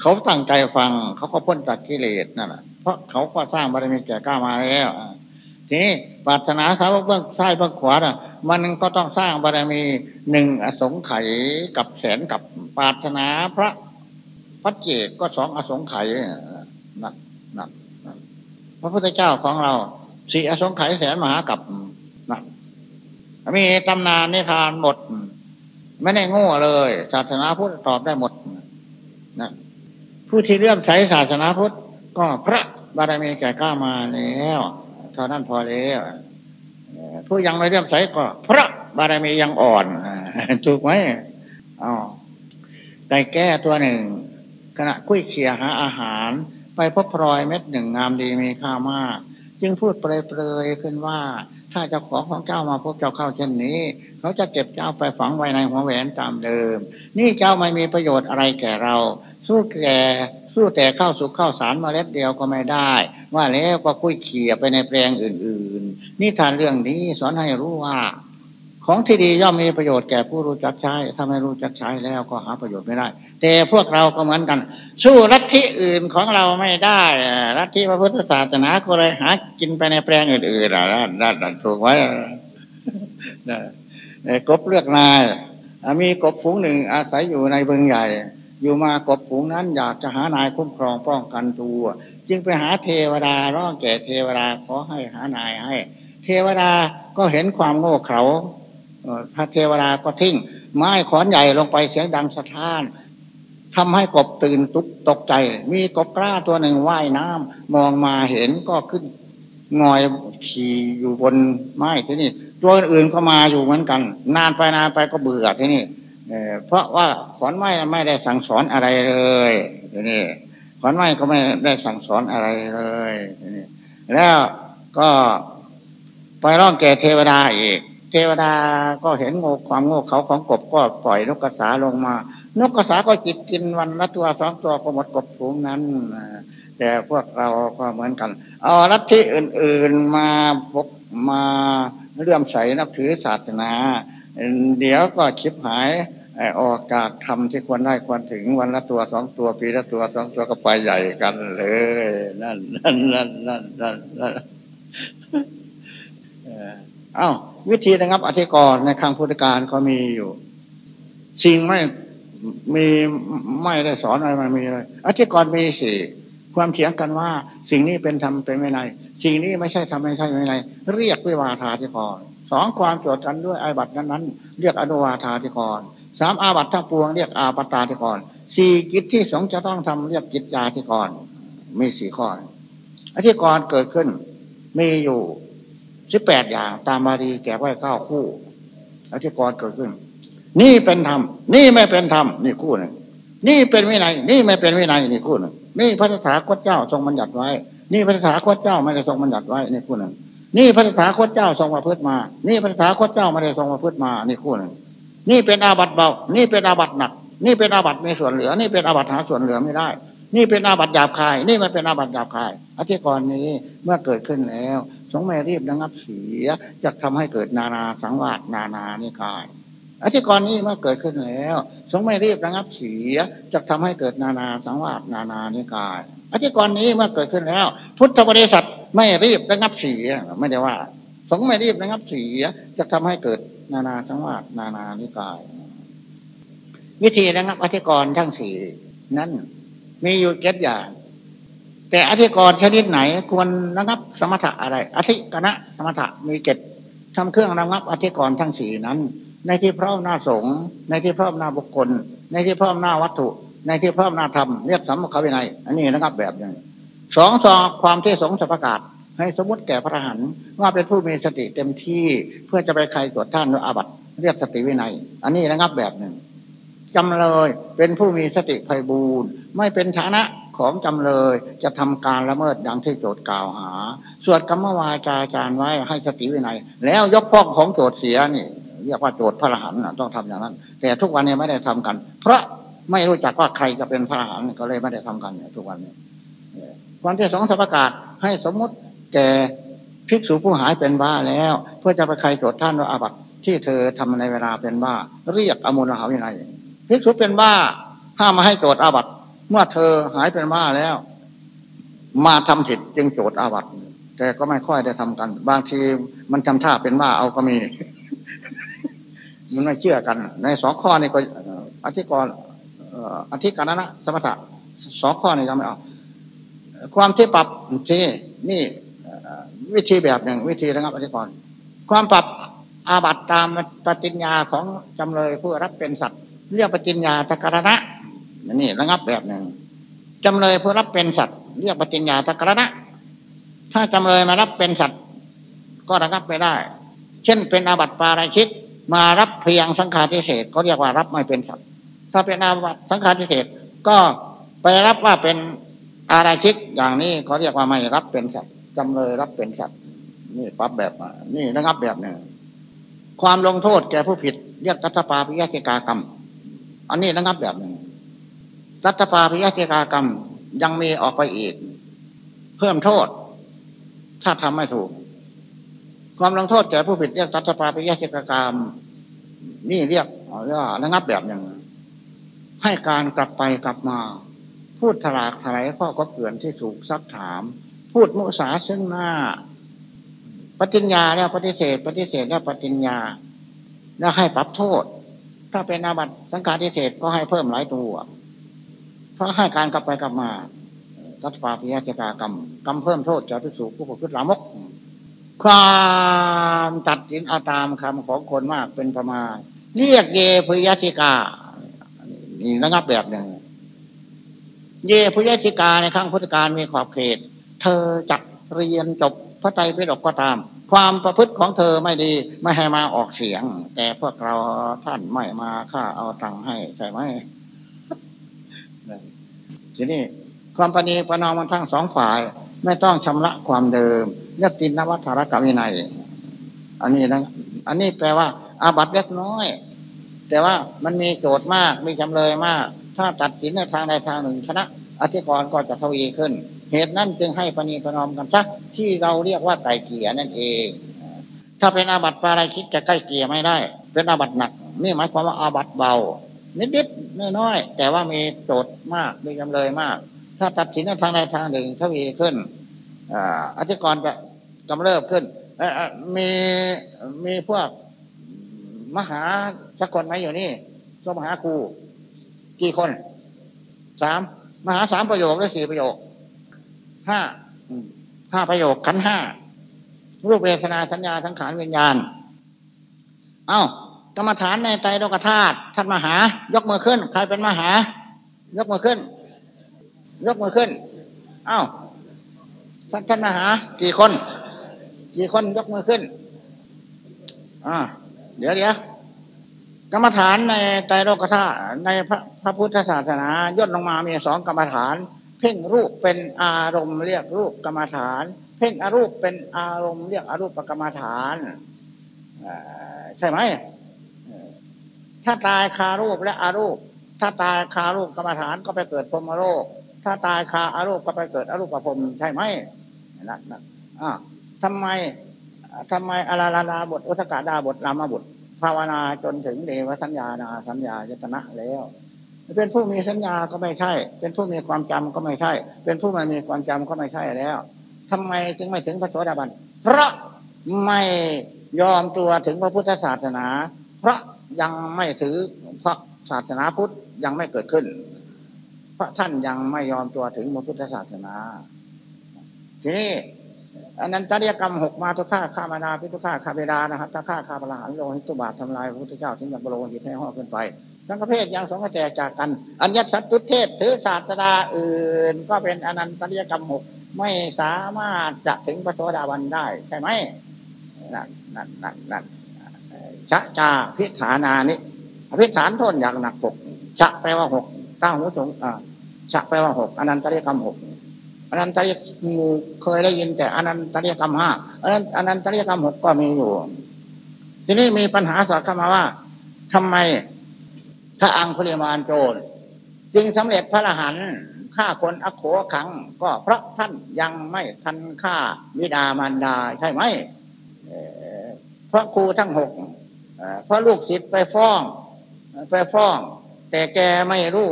เขาตั้งใจฟัง เขาก็พ้นจากกิเลสนั่นแหละเพราะเขาก็สร้างบารมีแก่กล้ามาแล้วทีนี้ปรารถนาสาวกเบื้องซ้ายเบื้องขวาน่ะ มันก็ต้องสร้างบารมีหนึ่งอสงไขยกับแสนกับปรารถนาพระพัจเจกก็สองอสงไขยนักนักพระพุทธเจ้าของเราสี่อสงไขยแสนมหากับนักมีตำนานนิทานหมด ไม่ได้โง่เลยศาสนาพุทธตอบได้หมดนะ ผู้ที่เลื่อมใสศาสนาพุทธก็พระบารมีแก่กล้ามาแล้วเท่านั้นพอแล้วผู้ยังไม่เลื่อมใสก็ พระบารมียังอ่อนถูกไหมอ๋อไก่แก้ตัวหนึ่ง ขณะกุ้ยเขียหาอาหาร ไปพบพลอยเม็ดหนึ่งงามดีมีค่ามาก จึงพูดเปรยๆขึ้นว่าถ้าเจ้าของของเจ้ามาพบเจ้าเข้าเช่นนี้ เขาจะเก็บเจ้าไปฝังไว้ในหัวแหวนตามเดิม นี่เจ้าไม่มีประโยชน์อะไรแก่เรา สู้แก่สู้แต่เข้าสุกข้าวสารมาเล็ดเดียวก็ไม่ได้ ว่าแล้วก็คุยเขี่ยไปในแปลงอื่น ๆนี่ทานเรื่องนี้สอนให้รู้ว่า ของที่ดีย่อมมีประโยชน์แก่ผู้รู้จักใช้ถ้าไม่รู้จักใช้แล้วก็หาประโยชน์ไม่ได้ แต่พวกเราก็เหมือนกัน สู้รัฐที่อื่นของเราไม่ได้รัฐที่พระพุทธศาสนาก็เลยหากินไปในแปลงอื่นๆอะนั่นถูกไว้กบเลือกนายมีกบฝูงหนึ่งอาศัยอยู่ในเบืองใหญ่ อยู่มากบฝูงนั้นอยากจะหานายคุ้มครองป้องกันตัว จึงไปหาเทวดาร้องแก่เทวดาขอให้หานายให้ เทวดาก็เห็นความโง่เขลาพระเทวดาก็ทิ้ง ไม้ขอนใหญ่ลงไปเสียงดังสะท้านทำให้กบตื่นตุกตกใจ มีกบกล้าตัวหนึ่งว่ายน้ำมองมาเห็นก็ขึ้นงอยขี่อยู่บนไม้ที่นี่ ตัวอื่นก็มาอยู่เหมือนกัน นานไปนานไปก็เบื่อที่นี่ เพราะว่าขอนไม้ไม่ได้สั่งสอนอะไรเลยทีนี้ขอนไม้ก็ไม่ได้สั่งสอนอะไรเลยทีนี้แล้วก็ไปร้องแก่เทวดาอีก เทวดาก็เห็นโง่ความโง่เขาของกบก็ปล่อยนกกระสาลงมา นกกระสาก็จิตกินวันละตัวสองตัวก็หมดกบฝูงนั้นแต่พวกเราก็เหมือนกันเอาลัทธิอื่น ๆมาพบมาเลื่อมใสนับถือศาสนา เดี๋ยวก็ชิบหาย ออกจากทำที่ควรได้ควรถึงวันละตัวสองตัวปีละตัวสองตัวก็ไปใหญ่กันเลย นั่นนั่นนั่นนั่นนั่นนั่นเอ้าวิธีนะครับ อธิกรณ์ในครั้งพุทธการก็มีอยู่ สิ่งไม่มีไม่ได้สอนอะไรมันมีเลยอธิกรณ์มีสี่ความเถียงกันว่า สิ่งนี้เป็นธรรมเป็นไม่ไรสิ่งนี้ไม่ใช่ทำไม่ใช่ไม่ไรเรียกวิวาทาธิกรสองความโจทย์กันด้วยอาบัตินั้นนั้นเรียกอนุวาทาธิกร สามอาบัตทั้งปวงเรียกอาปตาธิกรสี่กิจที่สงจะต้องทำเรียกกิจจาธิกรมีสี่ข้ออธิกรเกิดขึ้น มีอยู่สิบแปดอย่างตามมาดีแก่ไว้เก้าคู่อธิกรเกิดขึ้น นี่เป็นธรรมนี่ไม่เป็นธรรมนี่คู่หนึ่งนี่เป็นวินัย นี่ไม่เป็นวินัยนี่คู่หนึ่งนี่พระสถาคตเจ้าทรงบัญญัติไว้ นี่พระสถาคตเจ้าไม่ได้ทรงบัญญัติไว้นี่คู่หนึ่งนี่พระสถาคตเจ้าทรงประพฤติมา นี่พระสถาคตเจ้าไม่ได้ทรงประพฤติมานี่คู่หนึ่ง นี่เป็นอาบัติเบา นี่เป็นอาบัติหนัก นี่เป็นอาบัติมีส่วนเหลือ นี่เป็นอาบัติหาส่วนเหลือไม่ได้ นี่เป็นอาบัติหยาบคาย นี่มันเป็นอาบัติหยาบคายอธิกรณ์นี้เมื่อเกิดขึ้นแล้ว สงไม่รีบระงับเสียจะทำให้เกิดนานาสังวาสนานานิกายอธิกรณ์นี้เมื่อเกิดขึ้นแล้วสงไม่รีบระงับเสียจะทำให้เกิดนานาสังวาสนานานิกายอธิกรณ์นี้เมื่อเกิดขึ้นแล้ว พุทธบริษัทไม่รีบระงับเสียไม่ได้ว่าสงไม่รีบระงับเสียจะทำให้เกิด นานาสังวาสนานานิกาย วิธีระงับอธิกรณ์ทั้งสี่นั้นมีอยู่เจ็ดอย่าง แต่อธิกรณ์ชนิดไหน ควรระงับสมถะอะไร อธิกณะสมถะมีเจ็ดทำเครื่องระงับอธิกรณ์ทั้งสี่นั้น ในที่พร้อมหน้าสงในที่พร้อมหน้าบุคคล ในที่พร้อมหน้าวัตถุ ในที่พร้อมหน้าธรรมเรียกสัมมขวินัยอันนี้ระงับแบบอย่างสองสองความที่สงจะประกาศ ให้สมมติแก่พระหันว่าเป็นผู้มีสติเต็มที่เพื่อจะไปใครตรวจท่านอาบัตเรียกสติวินัย อันนี้ระงับแบบหนึ่งจำเลยเป็นผู้มีสติไพบูรณ์ไม่เป็นฐานะของจำเลยจะทำการละเมิดดังที่โจทย์กล่าวหา สวดกรรมวาจาจารไว้ให้สติวินัย แล้วยกพ้องของโจทย์เสียนี่เรียกว่าโจทย์พระรหันต์ต้องทำอย่างนั้น แต่ทุกวันนี้ไม่ได้ทำกัน เพราะไม่รู้จักว่าใครจะเป็นพระรหันก็เลยไม่ได้ทำกันทุกวันนี้วันที่สองประกาศให้สมมติ แก่ภิกษุผู้หายเป็นบ้าแล้ว เพื่อจะไปใครโจทย์ท่านว่าอาบัติที่เธอทำในเวลาเป็นบ้า เรียกอมุลหาวินัยภิกษุเป็นบ้า ห้ามมาให้โจทย์อาบัติเมื่อเธอหายเป็นบ้าแล้ว มาทำผิดจึงโจทย์อาบัติแต่ก็ไม่ค่อยได้ทำกัน บางทีมันทำท่าเป็นบ้าเอาก็มี มันไม่เชื่อกัน ในสองข้อนี้ก็อธิกรอธิการนะสมถะสองข้อนี้ยังไม่เอาความที่ปรับที่นี่ วิธีแบบหนึ่ง วิธีนะครับอธิกรความปรับอาบัตตามปฏิญญาของจำเลยผู้รับเป็นสัตว์ เรียกปฏิญญาตะกรณะนี่ระงับแบบหนึ่งจำเลยผู้รับเป็นสัตว์ เรียกปฏิญญาตะกรณะ ถ้าจำเลยมารับเป็นสัตว์ ก็ระงับไม่ได้ เช่นเป็นอาบัติปาราชิกมารับเพียงสังฆาทิเศษก็เรียกว่ารับไม่เป็นสัตว์ ถ้าเป็นอาบัติสังฆาทิเศษก็ไปรับว่าเป็นอาราชิกอย่างนี้เขาเรียกว่าไม่รับเป็นสัตว์ จำเลยรับเป็นสัตว์นี่ปรับแบบนี่ระงับแบบหนึ่งความลงโทษแก่ผู้ผิด เรียกตัทปาพิยติกากรรม อันนี้ระงับแบบหนึ่งตัทปาพิยติกากรรมยังมีออกไปอีก เพิ่มโทษ ถ้าทำไม่ถูก ความลงโทษแก่ผู้ผิดเรียกตัทปาพิยติกากรรม นี่เรียกเรียกระงับแบบหนึ่งให้การกลับไปกลับมา พูดถลากถลายข้อก็เกินที่ถูกซักถาม พูดมุสาซึ่งหน้า ปฏิญญาแล้วปฏิเสธ ปฏิเสธแล้วปฏิญญา แล้วให้ปรับโทษ ถ้าเป็นอาบัติสังฆาทิเศษก็ให้เพิ่มหลายตัว เพราะให้การกลับไปกลับมารัฐปาปิยาเจกากรรมกรรมเพิ่มโทษจะพิสูจผู้ประพฤติลามก ความตัดสินเอาตามคำของคนมากเป็นประมาณ เรียกเยพยาชิกา นี่ระงับแบบหนึ่ง เยพยาชิกาในข้งพุทธการมีขอบเขต เธอจะเรียนจบพระไตรปิฎกก็ตาม ความประพฤติของเธอไม่ดีไม่ให้มาออกเสียง แต่พวกเราท่านไม่มาค่าเอาตังค์ให้ใช่ไหมทีนี้ความปณีประนอมมันทั้งสองฝ่าย ไม่ต้องชำระความเดิมเรียกตินนวัฏารกรรมวินัยอันนี้นะอันนี้แปลว่า อาบัตเล็กน้อย แต่ว่ามันมีโจทย์มากมีจำเลยมาก ถ้าตัดสินในทางใดทางหนึ่งชนะอธิกรก็จะทวีขึ้น เหตุนั้นจึงให้ปณีประนอมกันซะที่เราเรียกว่าไก่เกี่ยนั่นเอง ถ้าเป็นอาบัติปาราคิดจะใกล้เกี่ยไม่ได้ เป็นอาบัติหนัก นี่หมายความว่าอาบัติเบา นิดๆน้อยๆแต่ว่ามีโจทย์มากมีจำเลยมาก ถ้าตัดสินในทางใดทางหนึ่งทวีขึ้นอธิกรจะกำเริบขึ้นมีมีพวกมหาสักคนไหมอยู่นี่ก็มหาครูกี่คนสามมหาสามประโยคหรือสี่ประโยค ห้าห้าประโยคขันห้ารูปเวทนาสัญญาสังขารวิญญาณ เอา้ากรรมฐานในใจโลกธาตุท่านมหา ยกมือขึ้น ใครเป็นมหา ยกมือขึ้น ยกมือขึ้น เอา้าท่านท่านมหา กี่คน กี่คนยกมือขึ้น อ่า เดี๋ยวเดี๋ยวกรรมฐานในใจโลกธาตุในพระพระพุทธศาสนาย่นลงมามีสองกรรมฐาน เพ่งรูปเป็นอารมณ์เรียกรูปกรรมฐาน เพ่งอรูปเป็นอารมณ์เรียกอรูปกรรมฐานใช่ไหมถ้าตายคารูปและอารูป ถ้าตายคารูปกรรมฐานก็ไปเกิดพรมโลก ถ้าตายคาอารูปก็ไปเกิดอรูปพรมใช่ไหมนั่นนั่นอ่าทำไมทำไมอาราลาดาบทอุตกาดาบทรามาบทภาวนาจนถึงเดวสัญญานาสัญญายตนะแล้ว เป็นผู้มีสัญญาก็ไม่ใช่ เป็นผู้มีความจำก็ไม่ใช่ เป็นผู้ไม่มีความจำก็ไม่ใช่แล้วทำไมจึงไม่ถึงพระโสดาบัน เพราะไม่ยอมตัวถึงพระพุทธศาสนา เพราะยังไม่ถือพระศาสนาพุทธยังไม่เกิดขึ้นเพราะท่านยังไม่ยอมตัวถึงพระพุทธศาสนา ทีนี้อันนั้นจริยกรรมหกมาทุกข้าข้ามานาพิทุข้าข้าเบดานะครับถ้าข้าข้าพระหันโลหิตุบาททำลายพระพุทธเจ้าถึงจะบรมหิตให้ห่อขึ้นไป สังฆเพศยังสองกระแจจากกัน อัญญสัตตุเทศถือศาสดาอื่น ก็เป็นอนันตริยกรรมหกไม่สามารถจะถึงพระโสดาบันได้ ใช่ไหมนั่นนั่นนั่นนั่นชะจาพิฐานานิพิฐานทนอย่างหนักปกชะแปลว่าหกก้าหูจงชะแปลว่าหกอนันตริยกรรมหกอนันตริยงูเคยได้ยินแต่อนันตริยกรรมห้าอนันอนันตริยกรรมหกก็มีอยู่ ทีนี้มีปัญหาสอดเข้ามาว่าทำไม พระอังคุลิมานโจร จึงสำเร็จพระอรหันต์ฆ่าคนอโขขัง ก็เพราะท่านยังไม่ทันฆ่าวิดามารดาใช่ไหมพระครูทั้งหกพระลูกศิษย์ไปฟ้อง ไปฟ้อง แต่แกไม่รู้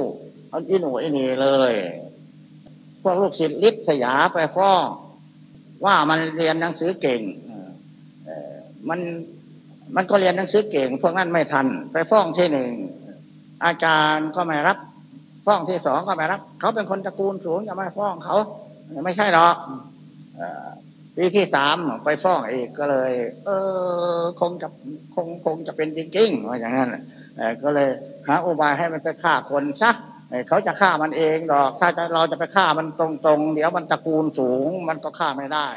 เอาอิหนูอินีเลย พวกลูกศิษย์ลิศยาไปฟ้อง ว่ามันเรียนหนังสือเก่งมันมันก็เรียนหนังสือเก่งพวกนั้นไม่ทัน ไปฟ้องที่หนึ่ง อาจารย์ก็ไม่รับ ฟ้องที่สองก็ไม่รับ เขาเป็นคนตระกูลสูงอย่ามาฟ้องเขาไม่ใช่หรอกปีที่สามไปฟ้องอีกก็เลย เออคงจะคงคงจะเป็นจริงๆว่าอย่างนั้นก็เลยหาอุบายให้มันไปฆ่าคนซะเขาจะฆ่ามันเองหรอก ถ้าเราจะไปฆ่ามันตรงๆ เดี๋ยวมันตระกูลสูง มันก็ฆ่าไม่ได้